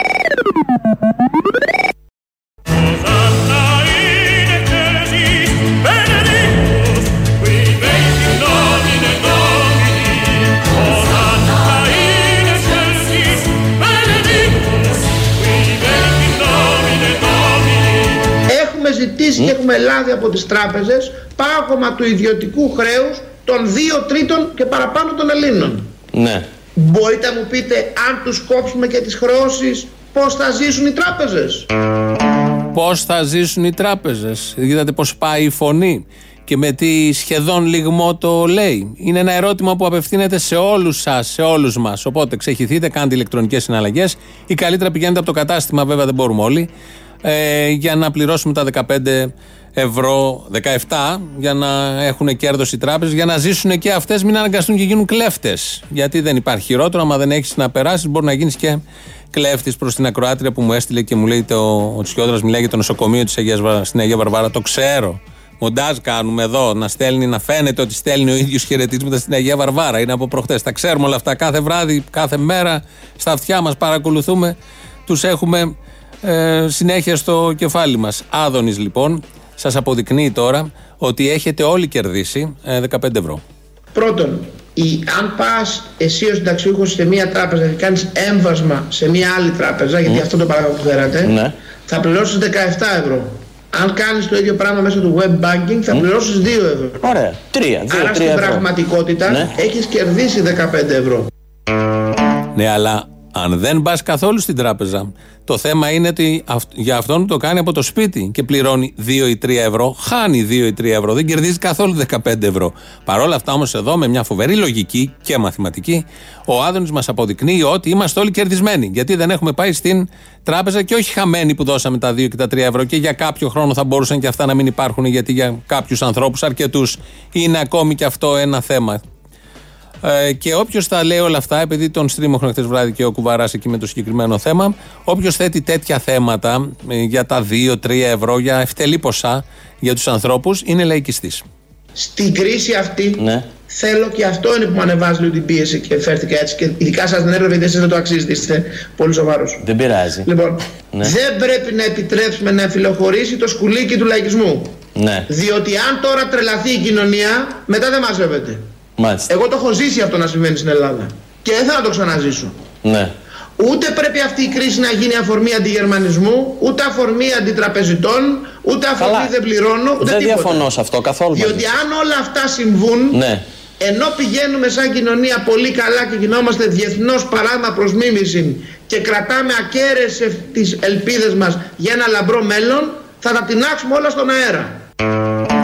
Έχουμε ζητήσει και έχουμε λάβει από τις τράπεζες πάγωμα του ιδιωτικού χρέους των δύο τρίτων και παραπάνω των Ελλήνων. Ναι. Μπορείτε να μου πείτε αν τους κόψουμε και τις χρεώσεις πώς θα ζήσουν οι τράπεζες; Πώς θα ζήσουν οι τράπεζες; Είδατε πώς πάει η φωνή και με τι σχεδόν λιγμό το λέει. Είναι ένα ερώτημα που απευθύνεται σε όλους σας, σε όλους μας. Οπότε ξεχυθείτε, κάντε ηλεκτρονικές συναλλαγές ή καλύτερα πηγαίνετε από το κατάστημα, βέβαια δεν μπορούμε όλοι, ε, για να πληρώσουμε τα 15 ευρώ, 17, για να έχουν κέρδος οι τράπεζες, για να ζήσουν και αυτές, μην αναγκαστούν και γίνουν κλέφτες. Γιατί δεν υπάρχει χειρότερο, άμα δεν έχεις να περάσεις, μπορεί να γίνεις και κλέφτης προς την ακροάτρια που μου έστειλε και μου λέει το, ο Τσιόδρας μιλάει για το νοσοκομείο της Αγίας, Βα- στην Αγία Βαρβάρα. Το ξέρω. Μοντάζ κάνουμε εδώ, να στέλνει, να φαίνεται ότι στέλνει ο ίδιος χαιρετίσματα στην Αγία Βαρβάρα. Είναι από προχτές. Τα ξέρουμε όλα αυτά. Κάθε βράδυ, κάθε μέρα στα αυτιά μας παρακολουθούμε. Τους έχουμε ε, συνέχεια στο κεφάλι μας. Άδωνης λοιπόν, σας αποδεικνύει τώρα ότι έχετε όλοι κερδίσει ε, 15 ευρώ. Πρώτον, η, αν πας εσύ ως συνταξιούχος σε μία τράπεζα και κάνεις έμβασμα σε μία άλλη τράπεζα, γιατί αυτό το παράδειγμα που φέρατε, Ναι. θα πληρώσεις 17 ευρώ. Αν κάνεις το ίδιο πράγμα μέσω του web banking θα πληρώσεις 2 ευρώ. Ωραία. Τρία. Δύο, Άρα τρία στην ευρώ. πραγματικότητα Ναι. έχεις κερδίσει 15 ευρώ. Ναι, αλλά αν δεν πας καθόλου στην τράπεζα, το θέμα είναι ότι αυ- για αυτόν που το κάνει από το σπίτι και πληρώνει 2 ή 3 ευρώ, χάνει 2 ή 3 ευρώ, δεν κερδίζει καθόλου 15 ευρώ. Παρ' όλα αυτά όμως εδώ με μια φοβερή λογική και μαθηματική, ο Άδωνης μας αποδεικνύει ότι είμαστε όλοι κερδισμένοι. Γιατί δεν έχουμε πάει στην τράπεζα και όχι χαμένοι που δώσαμε τα 2 και τα 3 ευρώ και για κάποιο χρόνο θα μπορούσαν και αυτά να μην υπάρχουν γιατί για κάποιους ανθρώπους, αρκετούς, είναι ακόμη και αυτό ένα θέμα. Ε, και όποιος τα λέει όλα αυτά, επειδή τον στρίμωχνε χθες βράδυ και ο Κουβαράς εκεί με το συγκεκριμένο θέμα, όποιος θέτει τέτοια θέματα ε, για τα 2-3 ευρώ, για ευτελή ποσά για τους ανθρώπους, είναι λαϊκιστής. Στην κρίση αυτή Ναι. θέλω και αυτό είναι που μου ανεβάζει λίγο την πίεση και φέρθηκα έτσι και ειδικά σας δεν έρευε γιατί εσείς δεν το αξίζετε, είστε πολύ σοβαρός. Δεν πειράζει. Λοιπόν, Ναι. δεν πρέπει να επιτρέψουμε να εμφυλοχωρήσει το σκουλίκι του λαϊκισμού. Ναι. Διότι αν τώρα τρελαθεί η κοινωνία, μετά δεν μαζεύεται. Μάλιστα. Εγώ το έχω ζήσει αυτό να συμβαίνει στην Ελλάδα. Και δεν θα να το ξαναζήσω. Ναι. Ούτε πρέπει αυτή η κρίση να γίνει αφορμή αντιγερμανισμού, ούτε αφορμή αντιτραπεζιτών, ούτε αφορμή Καλά. δεν πληρώνω, ούτε Δεν τίποτα. διαφωνώ σε αυτό καθόλου. μαζί Διότι σου. αν όλα αυτά συμβούν, Ναι. ενώ πηγαίνουμε σαν κοινωνία πολύ καλά και γινόμαστε διεθνώς παράδειγμα προς μίμηση και κρατάμε ακέραιες ευ- τις ελπίδες μας για ένα λαμπρό μέλλον, θα τα τεινάξουμε όλα στον αέρα.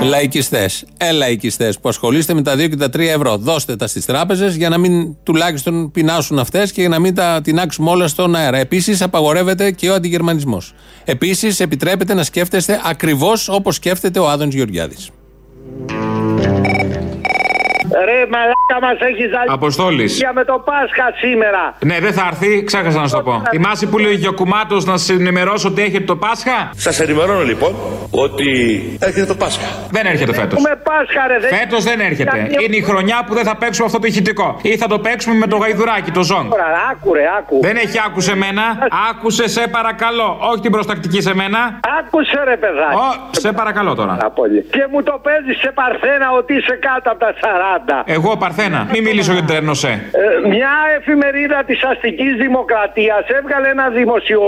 Λαϊκιστές. Ε, λαϊκιστές που ασχολείστε με τα 2 και τα 3 ευρώ. Δώστε τα στις τράπεζες για να μην τουλάχιστον πεινάσουν αυτές και για να μην τα τεινάξουμε όλα στον αέρα. Επίσης, απαγορεύεται και ο αντιγερμανισμός. Επίσης, επιτρέπεται να σκέφτεστε ακριβώς όπως σκέφτεται ο Άδωνης Γεωργιάδης. Ρε μαλάκα μας έχεις ζαλίσει. Αποστόλης. Για με το Πάσχα σήμερα. Ναι, δεν θα έρθει, ξέχασα να σου το πω. Θυμάσαι που λέει ο Γιακουμάτος να σε ενημερώσω ότι έχετε το Πάσχα; Σας ενημερώνω λοιπόν ότι έρχεται το Πάσχα. Δεν έρχεται φέτος. Έχουμε Πάσχα ρε. δεν- Φέτος δεν έρχεται. Γιατί- Είναι η χρονιά που δεν θα παίξουμε αυτό το ηχητικό. Ή θα το παίξουμε με το γαϊδουράκι, το ζώng. Τώρα, άκου ρε, άκου. Δεν έχει άκουσε εμένα. Άκουσε σε παρακαλώ. Όχι την προστακτική σε μένα. Άκουσε ρε παιδάκι. Ω, σε παρακαλώ τώρα. Και μου το παίζεις σε παρθένα ότι είσαι κάτω από τα 40. Εγώ Παρθένα. Μην μιλήσω για την Τερνοσέ. Ε, μια εφημερίδα της αστικής δημοκρατίας έβγαλε ένα δημοσιο...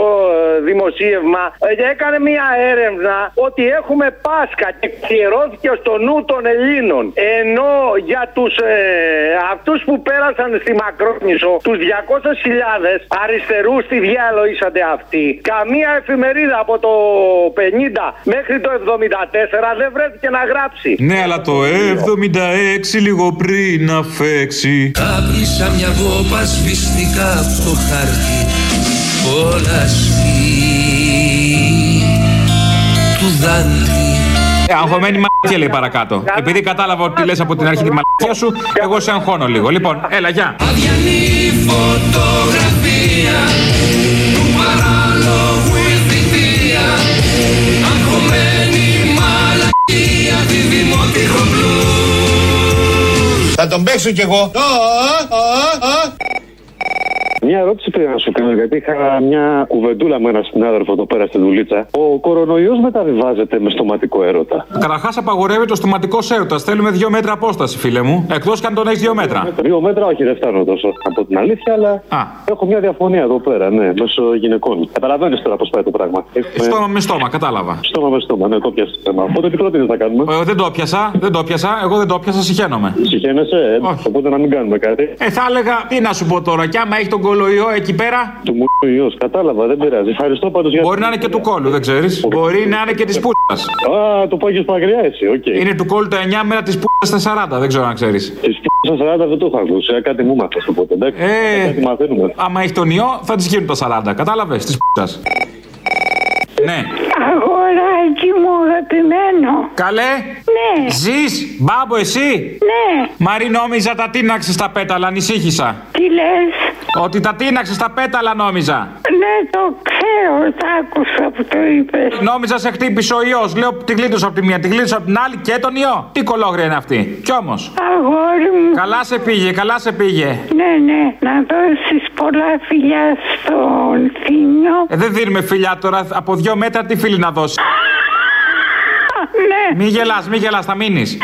δημοσίευμα ε, και έκανε μια έρευνα ότι έχουμε Πάσχα και ξηρώθηκε στο νου των Ελλήνων. Ενώ για τους ε, αυτούς που πέρασαν στη Μακρόνισο, τους 200.000 αριστερούς τι διάλο είσατε αυτοί. Καμία εφημερίδα από το 50 μέχρι το 74 δεν βρέθηκε να γράψει. Ναι, αλλά το 76 λίγο πριν αφέξει. Κάπνισα μια γόπα σβηστικά από το χάρτη όλα του δάντη. Ε, αγχωμένη μαλακία λέει παρακάτω. Επειδή κατάλαβα ότι λες από την αρχή τη μαλακία σου, εγώ σε αγχώνω λίγο. Λοιπόν, έλα, γεια. Αδιανή φωτογραφία του παράλογου ηθιτία Αγχωμένη μαλακία, διδυμότυχο μπλου Don Bexu llegó. Μια ερώτηση πρέπει να σου κάνω, γιατί είχα μια κουβεντούλα με έναν συνάδελφο εδώ πέρα στην δουλίτσα. Ο κορονοϊός μεταβιβάζεται με στοματικό έρωτα. Καταρχάς απαγορεύεται ο στοματικός έρωτας. Θέλουμε δύο μέτρα απόσταση, φίλε μου. Εκτός και αν τον έχεις δύο μέτρα. Δύο μέτρα, όχι, δεν φτάνω τόσο από την αλήθεια, αλλά έχω μια διαφωνία εδώ πέρα, ναι, μέσω γυναικών. Καταλαβαίνει τώρα πώ πάει το πράγμα. Έχουμε... Στόμα με στόμα, κατάλαβα. Στόμα με στόμα, ναι, το πιάσα το θέμα. Οπότε τι πρότεινες να κάνουμε; Ε, δεν το πιάσα, δεν το πιάσα. Εγώ δεν το πιάσα, συχαίνομαι. Συχαίνεσαι, ε, οπότε να μην κάνουμε κάτι. Ε, θα έλεγα, τι να σου πω τώρα, κι άμα έχει τον κολοϊό εκεί πέρα. Του μου ιός, κατάλαβα, δεν πειράζει. Ευχαριστώ πάντως για Μπορεί να είναι και του κόλου, δεν ξέρεις. Μπορεί να είναι και της πούτα. Α, το πάει μακριά εσύ, οκ. Είναι του κόλου τα 9 μέρα της πούτα στα 40, δεν ξέρω αν ξέρεις. Της πούτα στα 40 δεν το έχω ακούσει. ε, Κάτι μου μάθες οπότε, εντάξει. Ε, Κάτι μαθαίνουμε. άμα έχει τον ιό, θα της γίνουν τα 40. Κατάλαβες, της πούτα. Ναι. Αγοράκι μου αγαπημένο. Καλέ. Ναι. Ζεις, μπάμπο εσύ; Ναι. Μαρή νόμιζα τα τίναξες στα πέταλα, ανησύχησα. Τι λες; Ότι τα τίναξες στα πέταλα νόμιζα. Ναι, το ξέρω, τα άκουσα που το είπες. Νόμιζα σε χτύπησε ο ιός. Λέω τη γλίτωσα από τη μία, τη γλίτωσα από την άλλη και τον ιό. Τι κολόγρια είναι αυτή. Κι όμως. Αγόρι μου. Καλά σε πήγε, καλά σε πήγε. Ναι, ναι, να δώσεις πολλά φιλιά στον Θήμιο. Ε, δεν δίνουμε φιλιά τώρα. Από δύο μέτρα τι φίλοι να δώσεις; Ναι. Μη γελάς, μη γελάς, θα μείνεις.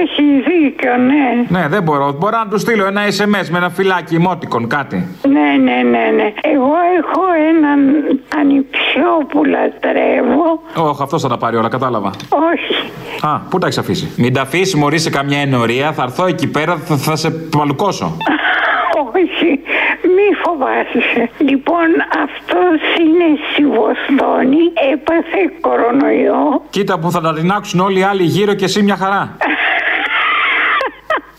Έχει δίκιο, ναι. Ναι, δεν μπορώ. Μπορώ να του στείλω ένα SMS με ένα φυλάκι emoticon, κάτι. Ναι, ναι, ναι, ναι. Εγώ έχω έναν ανιψιό που λατρεύω. Όχι, αυτός θα τα πάρει όλα, κατάλαβα. Όχι. Α, πού τα έχεις αφήσει; Μην τα αφήσεις, Μωρή, σε καμιά ενορία. Θα έρθω εκεί πέρα, θα, θα σε παλουκώσω. Όχι, μη φοβάσαι. Λοιπόν, αυτός είναι στη Βοστόνη, έπαθε κορονοϊό. Κοίτα που θα τα ρινάξουν όλοι οι άλλοι γύρω και εσύ μια χαρά.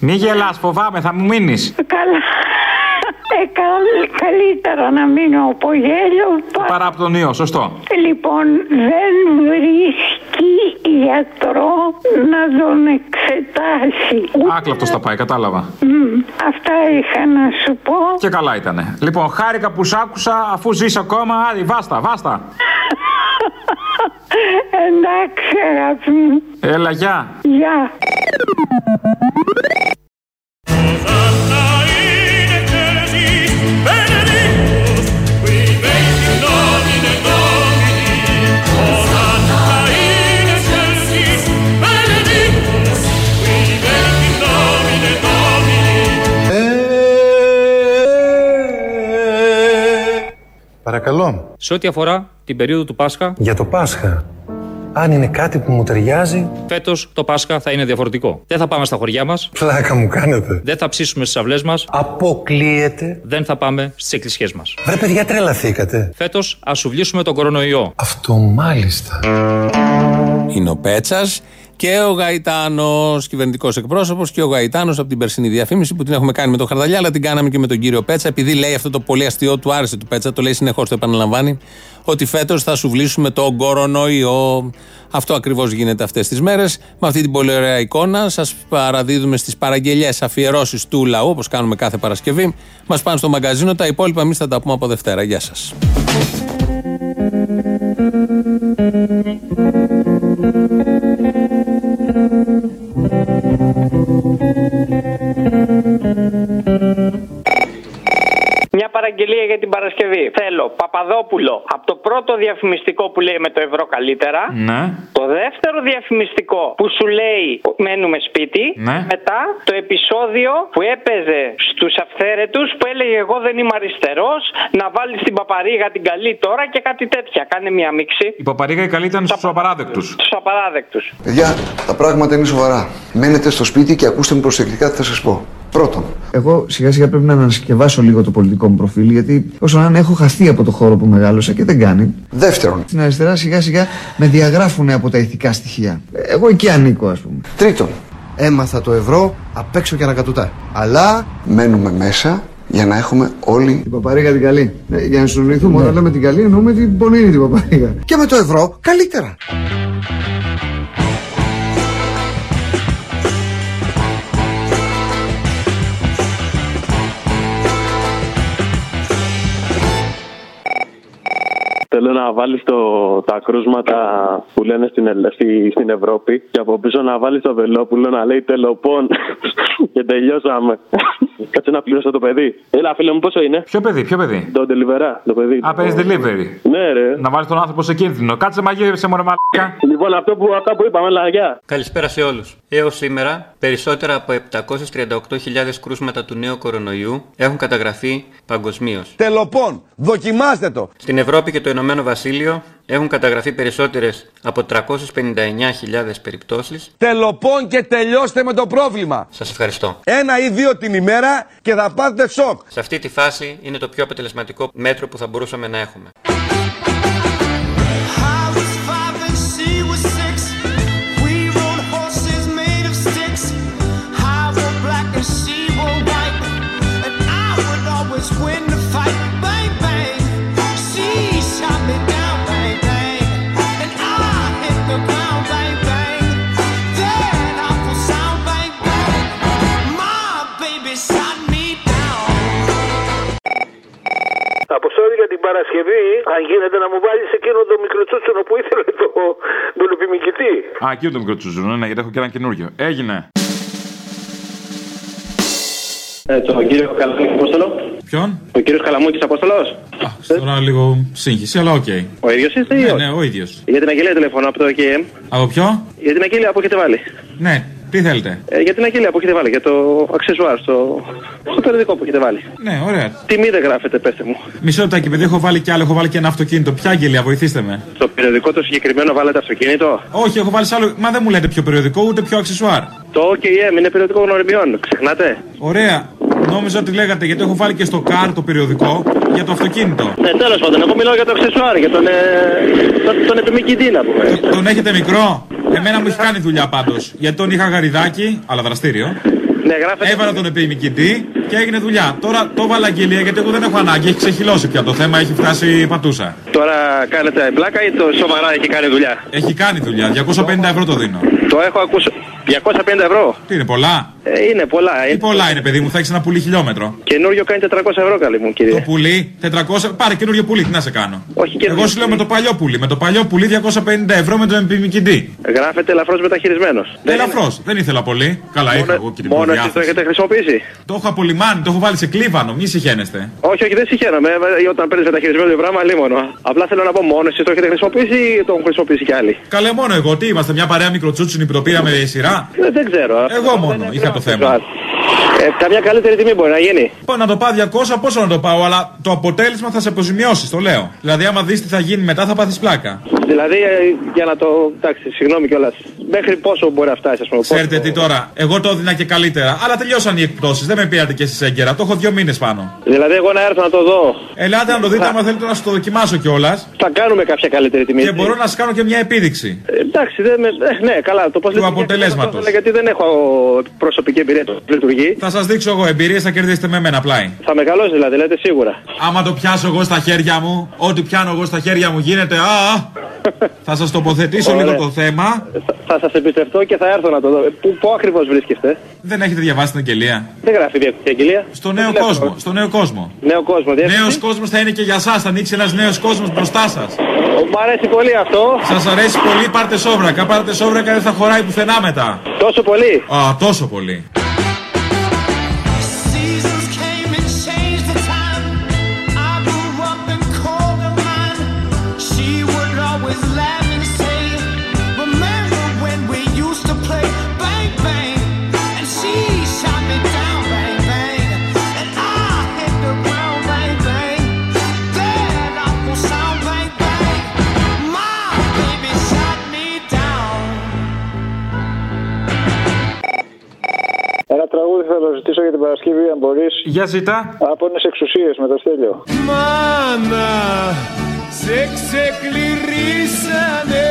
Μη γελάς, φοβάμαι, θα μου μείνεις. Καλά. Ε, καλ- καλύτερα να μείνω από γέλιο. πα- Παρά από τον ιό, σωστό. Λοιπόν, δεν βρίσκει γιατρό να τον εξετάσει. Άκλαυτος θα πάει, κατάλαβα. Μμ, αυτά είχα να σου πω. Και καλά ήτανε. Λοιπόν, χάρηκα που σ' άκουσα, αφού ζεις ακόμα, άρη, βάστα, βάστα. Εντάξει, αγάπη μου. Έλα, γεια. Γεια. Παρακαλώ. Σε ό,τι αφορά την περίοδο του Πάσχα, Για το Πάσχα. Αν είναι κάτι που μου ταιριάζει, φέτος το Πάσχα θα είναι διαφορετικό. Δεν θα πάμε στα χωριά μας. πλάκα μου κάνετε. Δεν θα ψήσουμε στις αυλές μας. Αποκλείεται. Δεν θα πάμε στις εκκλησιέ μας. Βρε παιδιά τρελαθήκατε. Φέτος ας σουβλήσουμε τον κορονοϊό. Αυτό μάλιστα. Είναι ο Πέτσας και ο Γαϊτάνος, κυβερνητικός εκπρόσωπος, και ο Γαϊτάνος από την περσινή διαφήμιση που την έχουμε κάνει με τον Χαρδαλιά, αλλά την κάναμε και με τον κύριο Πέτσα. Επειδή λέει αυτό το πολύ αστείο, του άρεσε του Πέτσα, το λέει συνεχώς, το επαναλαμβάνει, ότι φέτος θα σου βλήσουμε τον κορονοϊό. Αυτό ακριβώς γίνεται αυτές τις μέρες. Με αυτή την πολύ ωραία εικόνα, σας παραδίδουμε στις παραγγελίε αφιερώσεις του λαού, όπως κάνουμε κάθε Παρασκευή. Μας πάνε στο μαγκαζίνο, τα υπόλοιπα εμείς θα τα πούμε από Δευτέρα. Γεια σας. Παπαδόπουλο από το πρώτο διαφημιστικό που λέει με το ευρώ καλύτερα. Ναι. Το δεύτερο διαφημιστικό που σου λέει μένουμε σπίτι. Ναι. Μετά το επεισόδιο που έπαιζε στους αυθαίρετους που έλεγε εγώ δεν είμαι αριστερός να βάλεις την παπαρίγα την καλή τώρα και κάτι τέτοια. Κάνε μια μίξη. Η παπαρίγα η καλή ήταν στους απαράδεκτους. Στους απαράδεκτους. Παιδιά, τα πράγματα είναι σοβαρά. Μένετε στο σπίτι και ακούστε με προσεκτικά τι θα σας πω. Πρώτον, Εγώ σιγά σιγά πρέπει να ανασκευάσω λίγο το πολιτικό μου προφίλ γιατί όσο να είναι έχω χαθεί από το χώρο που μεγάλωσα και δεν κάνει. δεύτερον, Στην αριστερά σιγά σιγά με διαγράφουν από τα ηθικά στοιχεία. Εγώ εκεί ανήκω ας πούμε. τρίτον, Έμαθα το ευρώ απ' έξω και ανακατουτά. Αλλά μένουμε μέσα για να έχουμε όλοι. την παπαρίγα την καλή. Ε, για να συνοηθούμε όταν λέμε την καλή εννοούμε την πονηρή την παπαρίγα. Και με το ευρώ καλύτερα. Θέλω να βάλεις τα κρούσματα που λένε στην, Ελ- στη- στην Ευρώπη και από πίσω να βάλεις το Βελόπουλο να λέει τελοπών και τελειώσαμε. Κάτσε να πληρώσω το παιδί. Έλα, φίλε μου, πόσο είναι; Ποιο παιδί, ποιο παιδί; Το delivery, το παιδί. Α, παίζεις delivery. Ναι, ρε. Να βάλεις τον άνθρωπο σε κίνδυνο. Κάτσε μαγείρεψε μωρέ μαλάκα. Λοιπόν, αυτό που, αυτά που είπαμε, αλλά γεια. Καλησπέρα σε όλους. Έως σήμερα, περισσότερα από 738.000 κρούσματα του νέου κορονοϊού έχουν καταγραφεί παγκοσμίως. Τελοπών, δοκιμάστε το. Στην Ευρώπη και το Ηνωμένο Βασίλειο έχουν καταγραφεί περισσότερες από 359.000 περιπτώσεις. Τελοπών και τελειώστε με το πρόβλημα. Σας ευχαριστώ. Ένα ή δύο την ημέρα και θα πάτε σοκ. Σε αυτή τη φάση είναι το πιο αποτελεσματικό μέτρο που θα μπορούσαμε να έχουμε. Παρασκευή, αν γίνεται να μου βάλεις εκείνο το μικροτσούτσουνο που ήθελε το, τον επιμηκητή. Α, εκεί το μικροτσούτσουνο, ναι, γιατί έχω και ένα καινούριο. Έγινε. Ε, τον κύριο Καλαμούκης Απόστολο. Ποιον; Ο κύριος Καλαμούκης Απόστολος. Τώρα λίγο σύγχυση, αλλά οκ. Ο ίδιος είστε ή Ναι, όχι; ναι, ο ίδιος. Για την αγγελία τηλεφωνώ από το KM. Από ποιο; Για την αγγελία που έχετε βάλει. Ναι, τι θέλετε; Ε, για την αγγελία που έχετε βάλει, για το αξεσουάρ στο, στο περιοδικό που έχετε βάλει. Ναι, ωραία. Τιμή δεν γράφετε, πέστε μου. Μισό λεπτάκι, παιδί, έχω βάλει κι άλλο, έχω βάλει και ένα αυτοκίνητο. Ποια αγγελία, βοηθήστε με. Στο περιοδικό το συγκεκριμένο βάλετε αυτοκίνητο; Όχι, έχω βάλει σε άλλο. Μα δεν μου λέτε πιο περιοδικό, ούτε πιο αξεσουάρ. Το OKM είναι περιοδικό γνωριμιών, ξεχνάτε. Ωραία. Νόμιζα ότι λέγατε γιατί έχω βάλει και στο car το περιοδικό για το αυτοκίνητο. Ναι, τέλος πάντων, εγώ μιλάω για το αξεσουάρ, για τον, ε, τον, τον επιμηκητή να πούμε. Τον έχετε μικρό; Εμένα μου έχει κάνει δουλειά πάντως. Γιατί τον είχα γαριδάκι, αλλά δραστήριο. Ναι, γράφετε. Έβαλα τον επιμηκητή και έγινε δουλειά. Τώρα το έβαλα αγγελία γιατί εγώ δεν έχω ανάγκη. Έχει ξεχυλώσει πια το θέμα, έχει φτάσει πατούσα. Τώρα κάνετε πλάκα ή το σοβαρά έχει κάνει δουλειά; Έχει κάνει δουλειά. 250 ευρώ το δίνω. Το έχω ακούσει. 250 ευρώ. Τι είναι πολλά; Ε, είναι πολλά. Τι πολλά είναι, παιδί μου, θα έχεις ένα πουλί χιλιόμετρο. Καινούριο κάνει 400 ευρώ, καλή μου κύριε. Το πουλί, 400. Πάρε καινούριο πουλί, τι να σε κάνω. Όχι Εγώ σου λέω με το παλιό πουλί. Με το παλιό πουλί 250 ευρώ με τον επιμηκητή. Γράφεται ελαφρώς μεταχειρισμένος. Ελαφρώς, δεν ήθελα πολύ. Καλά, είχα εγώ και την Μόνο εσείς το προδιάθεση. έχετε χρησιμοποιήσει. Το έχω απολυμάνει, το έχω βάλει σε κλίβανο, μη συχαίνεστε. Όχι, όχι, δεν συγχαίρομαι. Ε, Όταν παίρνεις μεταχειρισμένο το πράγμα, λίμωνο. Απλά θέλω να πω μόνο εσείς το έχετε χρησιμοποιήσει ή το έχουν χρησιμοποιήσει κι άλλοι; Καλέ μόνο εγώ, τι είμαστε, μια παρέα μικροτσούτσινη που το πήραμε σειρά; Ε, δεν ξέρω. Εγώ μόνο είχα το θέμα. Ε, καμιά καλύτερη τιμή μπορεί να γίνει. Πω να το πάω 200, πόσο να το πάω, αλλά το αποτέλεσμα θα σε αποζημιώσεις, το λέω. Δηλαδή, άμα δεις τι θα γίνει μετά, θα πάθεις πλάκα. Δηλαδή, ε, για να το. Εντάξει, συγγνώμη κιόλας. Μέχρι πόσο μπορεί να φτάσει, ας πούμε. Ξέρετε τι τώρα, εγώ το έδινα και καλύτερα. Αλλά τελειώσαν οι εκπτώσεις, δεν με πήρατε και εσείς έγκαιρα. Το έχω δύο μήνες πάνω. Δηλαδή, εγώ να έρθω να το δω. Ελάτε να το δείτε, άμα θέλετε να σου το δοκιμάσω κιόλας. Θα κάνουμε κάποια καλύτερη τιμή. Και μπορώ να σας κάνω και μια επίδειξη. Ε, εντάξει, δεν με... ε, ναι, καλά. Το πώς Του αποτελέσματος. Γιατί δεν έχω προσωπική εμπειρία το λειτουργεί. Θα σας δείξω εγώ εμπειρίες, θα κερδίσετε με μένα πλάι. Θα με δηλαδή, λέτε σίγουρα. Άμα το πιάσω εγώ στα χέρια μου, ό,τι πιάνω εγώ στα χέρια μου γίνεται. Α, θα σας τοποθετήσω Ωραία. λίγο το θέμα. Θα σας εμπιστευτώ και θα έρθω να το δω. Ε, Πού, πού ακριβώς βρίσκεστε; Δεν έχετε διαβάσει την αγγελία. Δεν γράφει διεύθυνση αγγελία. Στο νέο κόσμο. Στο νέο κόσμο. Νέο κόσμο, Νέος κόσμος θα είναι και για εσά. Θα ανοίξει ένας νέος κόσμος μπροστά σας. Μ' αρέσει πολύ αυτό. Σας αρέσει πολύ, πάρτε σόβρακα. Πάρτε σόβρακα, δεν θα χωράει πουθενά μετά. Τόσο πολύ. Α, τόσο πολύ. Θα το ζητήσω για την Παρασκευή, αν μπορείς. Για ζητά. Από είναι εξουσίες με το στέλιο. Μάνα, σε ξεκληρίσανε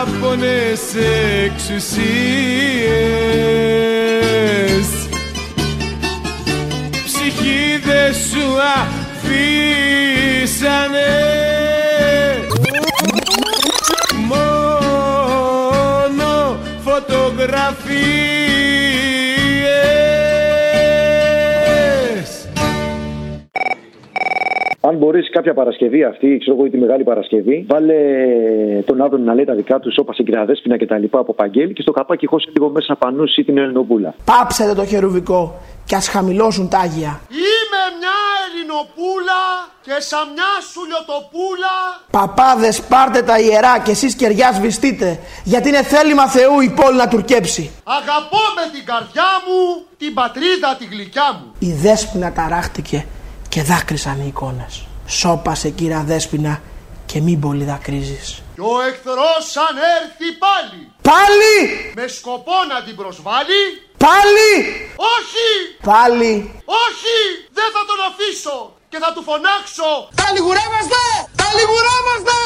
Άπονες εξουσίες Ψυχή δε σου αφήσανε filho. Αν μπορείς κάποια Παρασκευή αυτή, ξέρω εγώ, ή τη Μεγάλη Παρασκευή, βάλε τον Άδων να λέει τα δικά τους, όπα στην Κυραδέσπινα και τα λοιπά από Παγγέλη και στο καπάκι χώσε λίγο μέσα πανού ή την Ελληνοπούλα. Πάψετε το χερουβικό και ας χαμηλώσουν τα άγια. Είμαι μια Ελληνοπούλα και σαν μια σουλιοτοπούλα Παπάδες πάρτε τα ιερά και εσείς κεριά σβηστείτε γιατί είναι θέλημα Θεού η πόλη να τουρκέψει. Αγαπώ με την καρδιά μου την πατρίδα τη γλυκιά μου Η Δέσποινα ταράχτηκε και δάκρυσαν οι εικόνες. Σώπασε κύρα Δέσποινα και μην πολύ δακρύζεις. Κι ο εχθρός αν έρθει πάλι Πάλι! Με σκοπό να την προσβάλλει Πάλι! Όχι! Πάλι! Όχι! Δεν θα τον αφήσω και θα του φωνάξω Τα λιγουρέμαστε! Τα λιγουρέμαστε!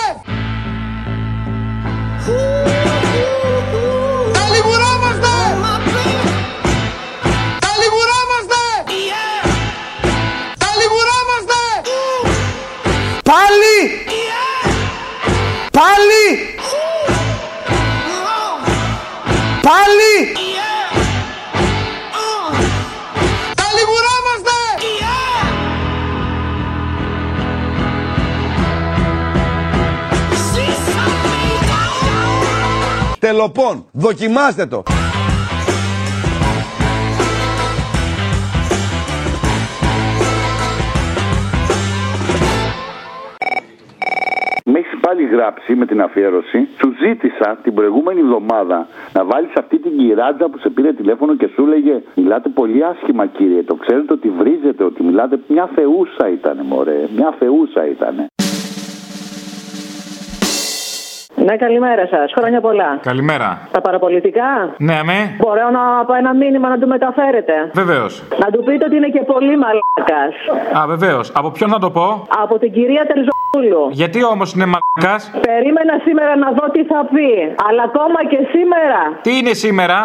Πάλι! Πάλι! Τα λιγουρέμαστε! Τελοπών, δοκιμάστε το. Γράψει με την αφιέρωση. Σου ζήτησα την προηγούμενη εβδομάδα να βάλεις αυτή την κυράτζα που σε πήρε τηλέφωνο και σου έλεγε Μιλάτε πολύ άσχημα, κύριε. Το ξέρετε ότι βρίζετε, ότι μιλάτε. Μια θεούσα ήταν, μωρέ. Μια θεούσα ήταν. Ναι, καλημέρα σας. Χρόνια πολλά. Καλημέρα. Τα παραπολιτικά; Ναι, με. Μπορώ να πω ένα μήνυμα να του μεταφέρετε; Βεβαίως. Να του πείτε ότι είναι και πολύ μαλάκας. Α, βεβαίως. Από ποιον να το πω; Από την κυρία Τερζόπουλου. Γιατί όμως είναι μαλάκας; Περίμενα σήμερα να δω τι θα πει. Αλλά ακόμα και σήμερα. Τι είναι σήμερα;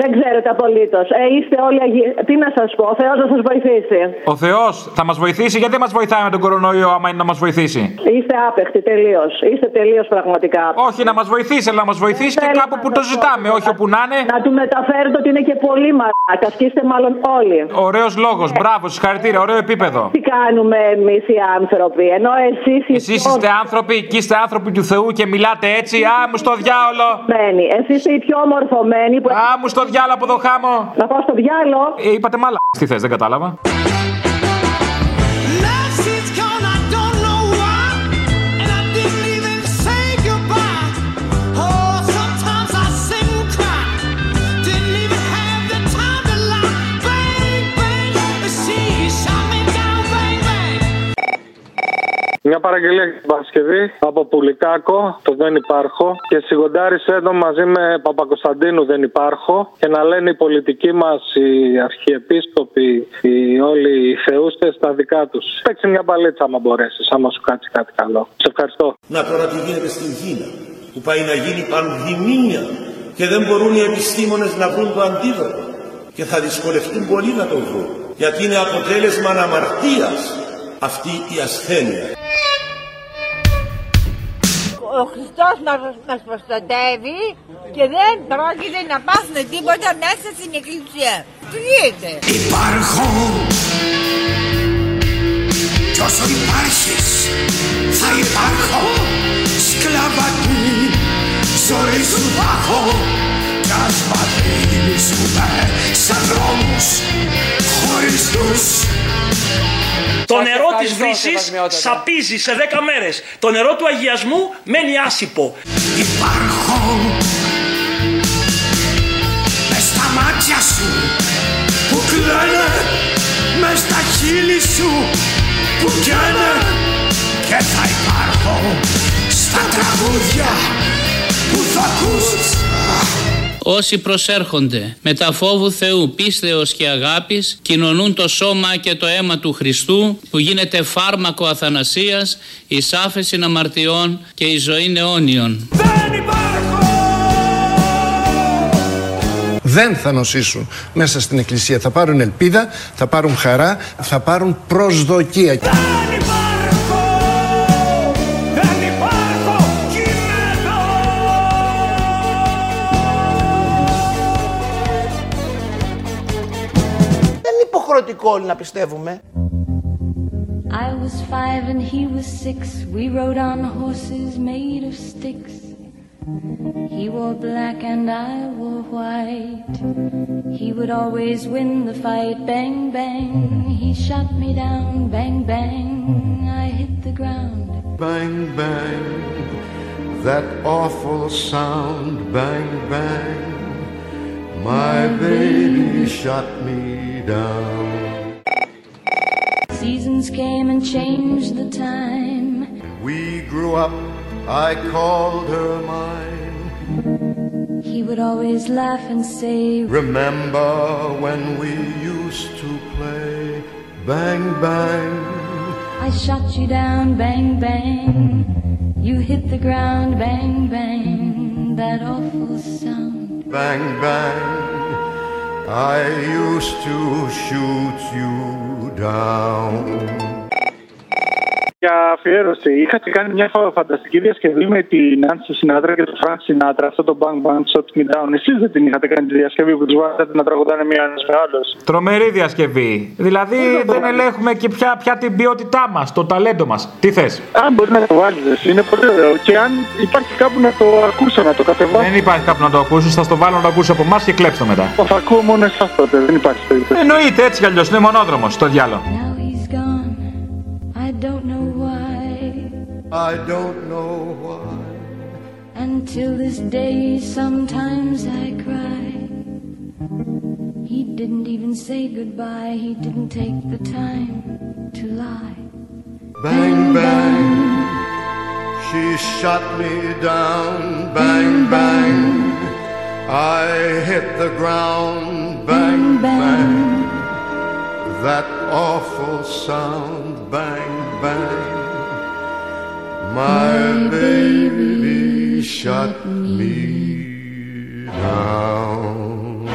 Δεν ξέρετε απολύτως. Ε, είστε όλοι αγί... Τι να σας πω, ο Θεός να σας βοηθήσει. Ο Θεός θα μας βοηθήσει; Γιατί δεν μας βοηθάει με τον κορονοϊό άμα είναι να μας βοηθήσει; Είστε άπεχτοι τελείως. Είστε τελείως πραγματικά. Όχι να μας βοηθήσει, αλλά να μας βοηθήσει και κάπου που το ζητάμε, όχι όπου να είναι. Να του μεταφέρετε ότι είναι και πολύ μαλάκα και είστε μάλλον όλοι. Ωραίος λόγος, μπράβο, συγχαρητήρια, ωραίο επίπεδο. Τι κάνουμε εμείς οι άνθρωποι, ενώ εσείς οι Εσείς είστε άνθρωποι και είστε άνθρωποι του Θεού και μιλάτε έτσι. Α, μου στο διάολο. Μένει. Εσείς είστε οι πιο μορφωμένοι που. Α, μου στο διάλο από το χάμο. Να πάω στο διάλο. Ε, είπατε μάλλα. Τι θες, δεν κατάλαβα. Μια παραγγελία για την Παρασκευή από Πουλικάκο, το Δεν Υπάρχω. Και σιγοντάρισε εδώ μαζί με Παπακοσταντίνου Δεν Υπάρχω. Και να λένε οι πολιτικοί μας, οι αρχιεπίσκοποι, οι όλοι οι θεούστες τα δικά τους. Παίξει μια μπαλίτσα, άμα μπορέσεις, άμα σου κάτσει κάτι καλό. Σε ευχαριστώ. Να τώρα τι γίνεται στην Κίνα, που πάει να γίνει πανδημία και δεν μπορούν οι επιστήμονες να βρουν το αντίδοτο και θα δυσκολευτούν πολύ να το βρουν, γιατί είναι αποτέλεσμα αμαρτίας αυτή η ασθένεια. ο Χριστός μας, μας προστατεύει και δεν πρόκειται να πάθουμε τίποτα μέσα στην εκκλησία. Τι γίνεται; Υπάρχω κι όσο υπάρχεις θα υπάρχω σκλάβα του ζωή σου θα έχω κι ας πατήσουμε σαν δρόμους χωριστούς Το νερό της βρύσης σαπίζει σε 10 μέρες. Το νερό του αγιασμού μένει άσυπο. Υπάρχω μες στα μάτια σου που κλαίνε μες στα χείλη σου που καίνε και θα υπάρχω στα τραγούδια που θα ακούς Όσοι προσέρχονται με τα φόβου Θεού, πίστεως και αγάπης κοινωνούν το σώμα και το αίμα του Χριστού που γίνεται φάρμακο αθανασίας, εις άφεση αμαρτιών και η ζωή αιώνιων. δεν θα νοσήσουν μέσα στην εκκλησία. Θα πάρουν ελπίδα, θα πάρουν χαρά, θα πάρουν προσδοκία. Δεν είναι υποχρεωτικό όλοι να πιστεύουμε. I was five and he was six. We rode on horses made of sticks. He wore black and I wore white. He would always win the fight. Bang, bang. He shot me down. Bang, bang. I hit the ground. Bang, bang, that awful sound, bang, bang. My baby shot me down. Seasons came and changed the time. We grew up, I called her mine. He would always laugh and say, Remember when we used to play bang, bang. I shot you down, bang, bang. You hit the ground, bang, bang. That awful sound. Bang, bang. I used to shoot you down. Για αφιέρωση, είχατε κάνει μια φα- φανταστική διασκευή με την Nancy Sinatra και τον Frank Sinatra, αυτό το Bang Bang Shot Me Down. Εσείς δεν την είχατε κάνει τη διασκευή που τους βάζατε να τραγουδάνε μία ένας με άλλος; Τρομερή διασκευή. Δηλαδή δεν ελέγχουμε και πια, πια την ποιότητά μας, το ταλέντο μας. Τι θες; Αν μπορείς να το βάλεις, είναι πολύ ωραίο. Και αν υπάρχει κάπου να το ακούσω, να το κατεβάσω. Δεν υπάρχει κάπου να το ακούσει, θα στο βάλω να το ακούσει από εμάς και κλέψτε το μετά. Θα ακούω μόνο εσάς τότε, δεν υπάρχει περίπτωση. Εννοείται έτσι κι αλλιώς, είναι μονόδρομος το διάλογο. Now he's gone. I don't know why. I don't know why. Until this day, sometimes I cry. He didn't even say goodbye. He didn't take the time to lie. Bang, bang. She shot me down. Bang, bang. I hit the ground. Bang, bang. That awful sound. Bang, bang. My baby shut me down.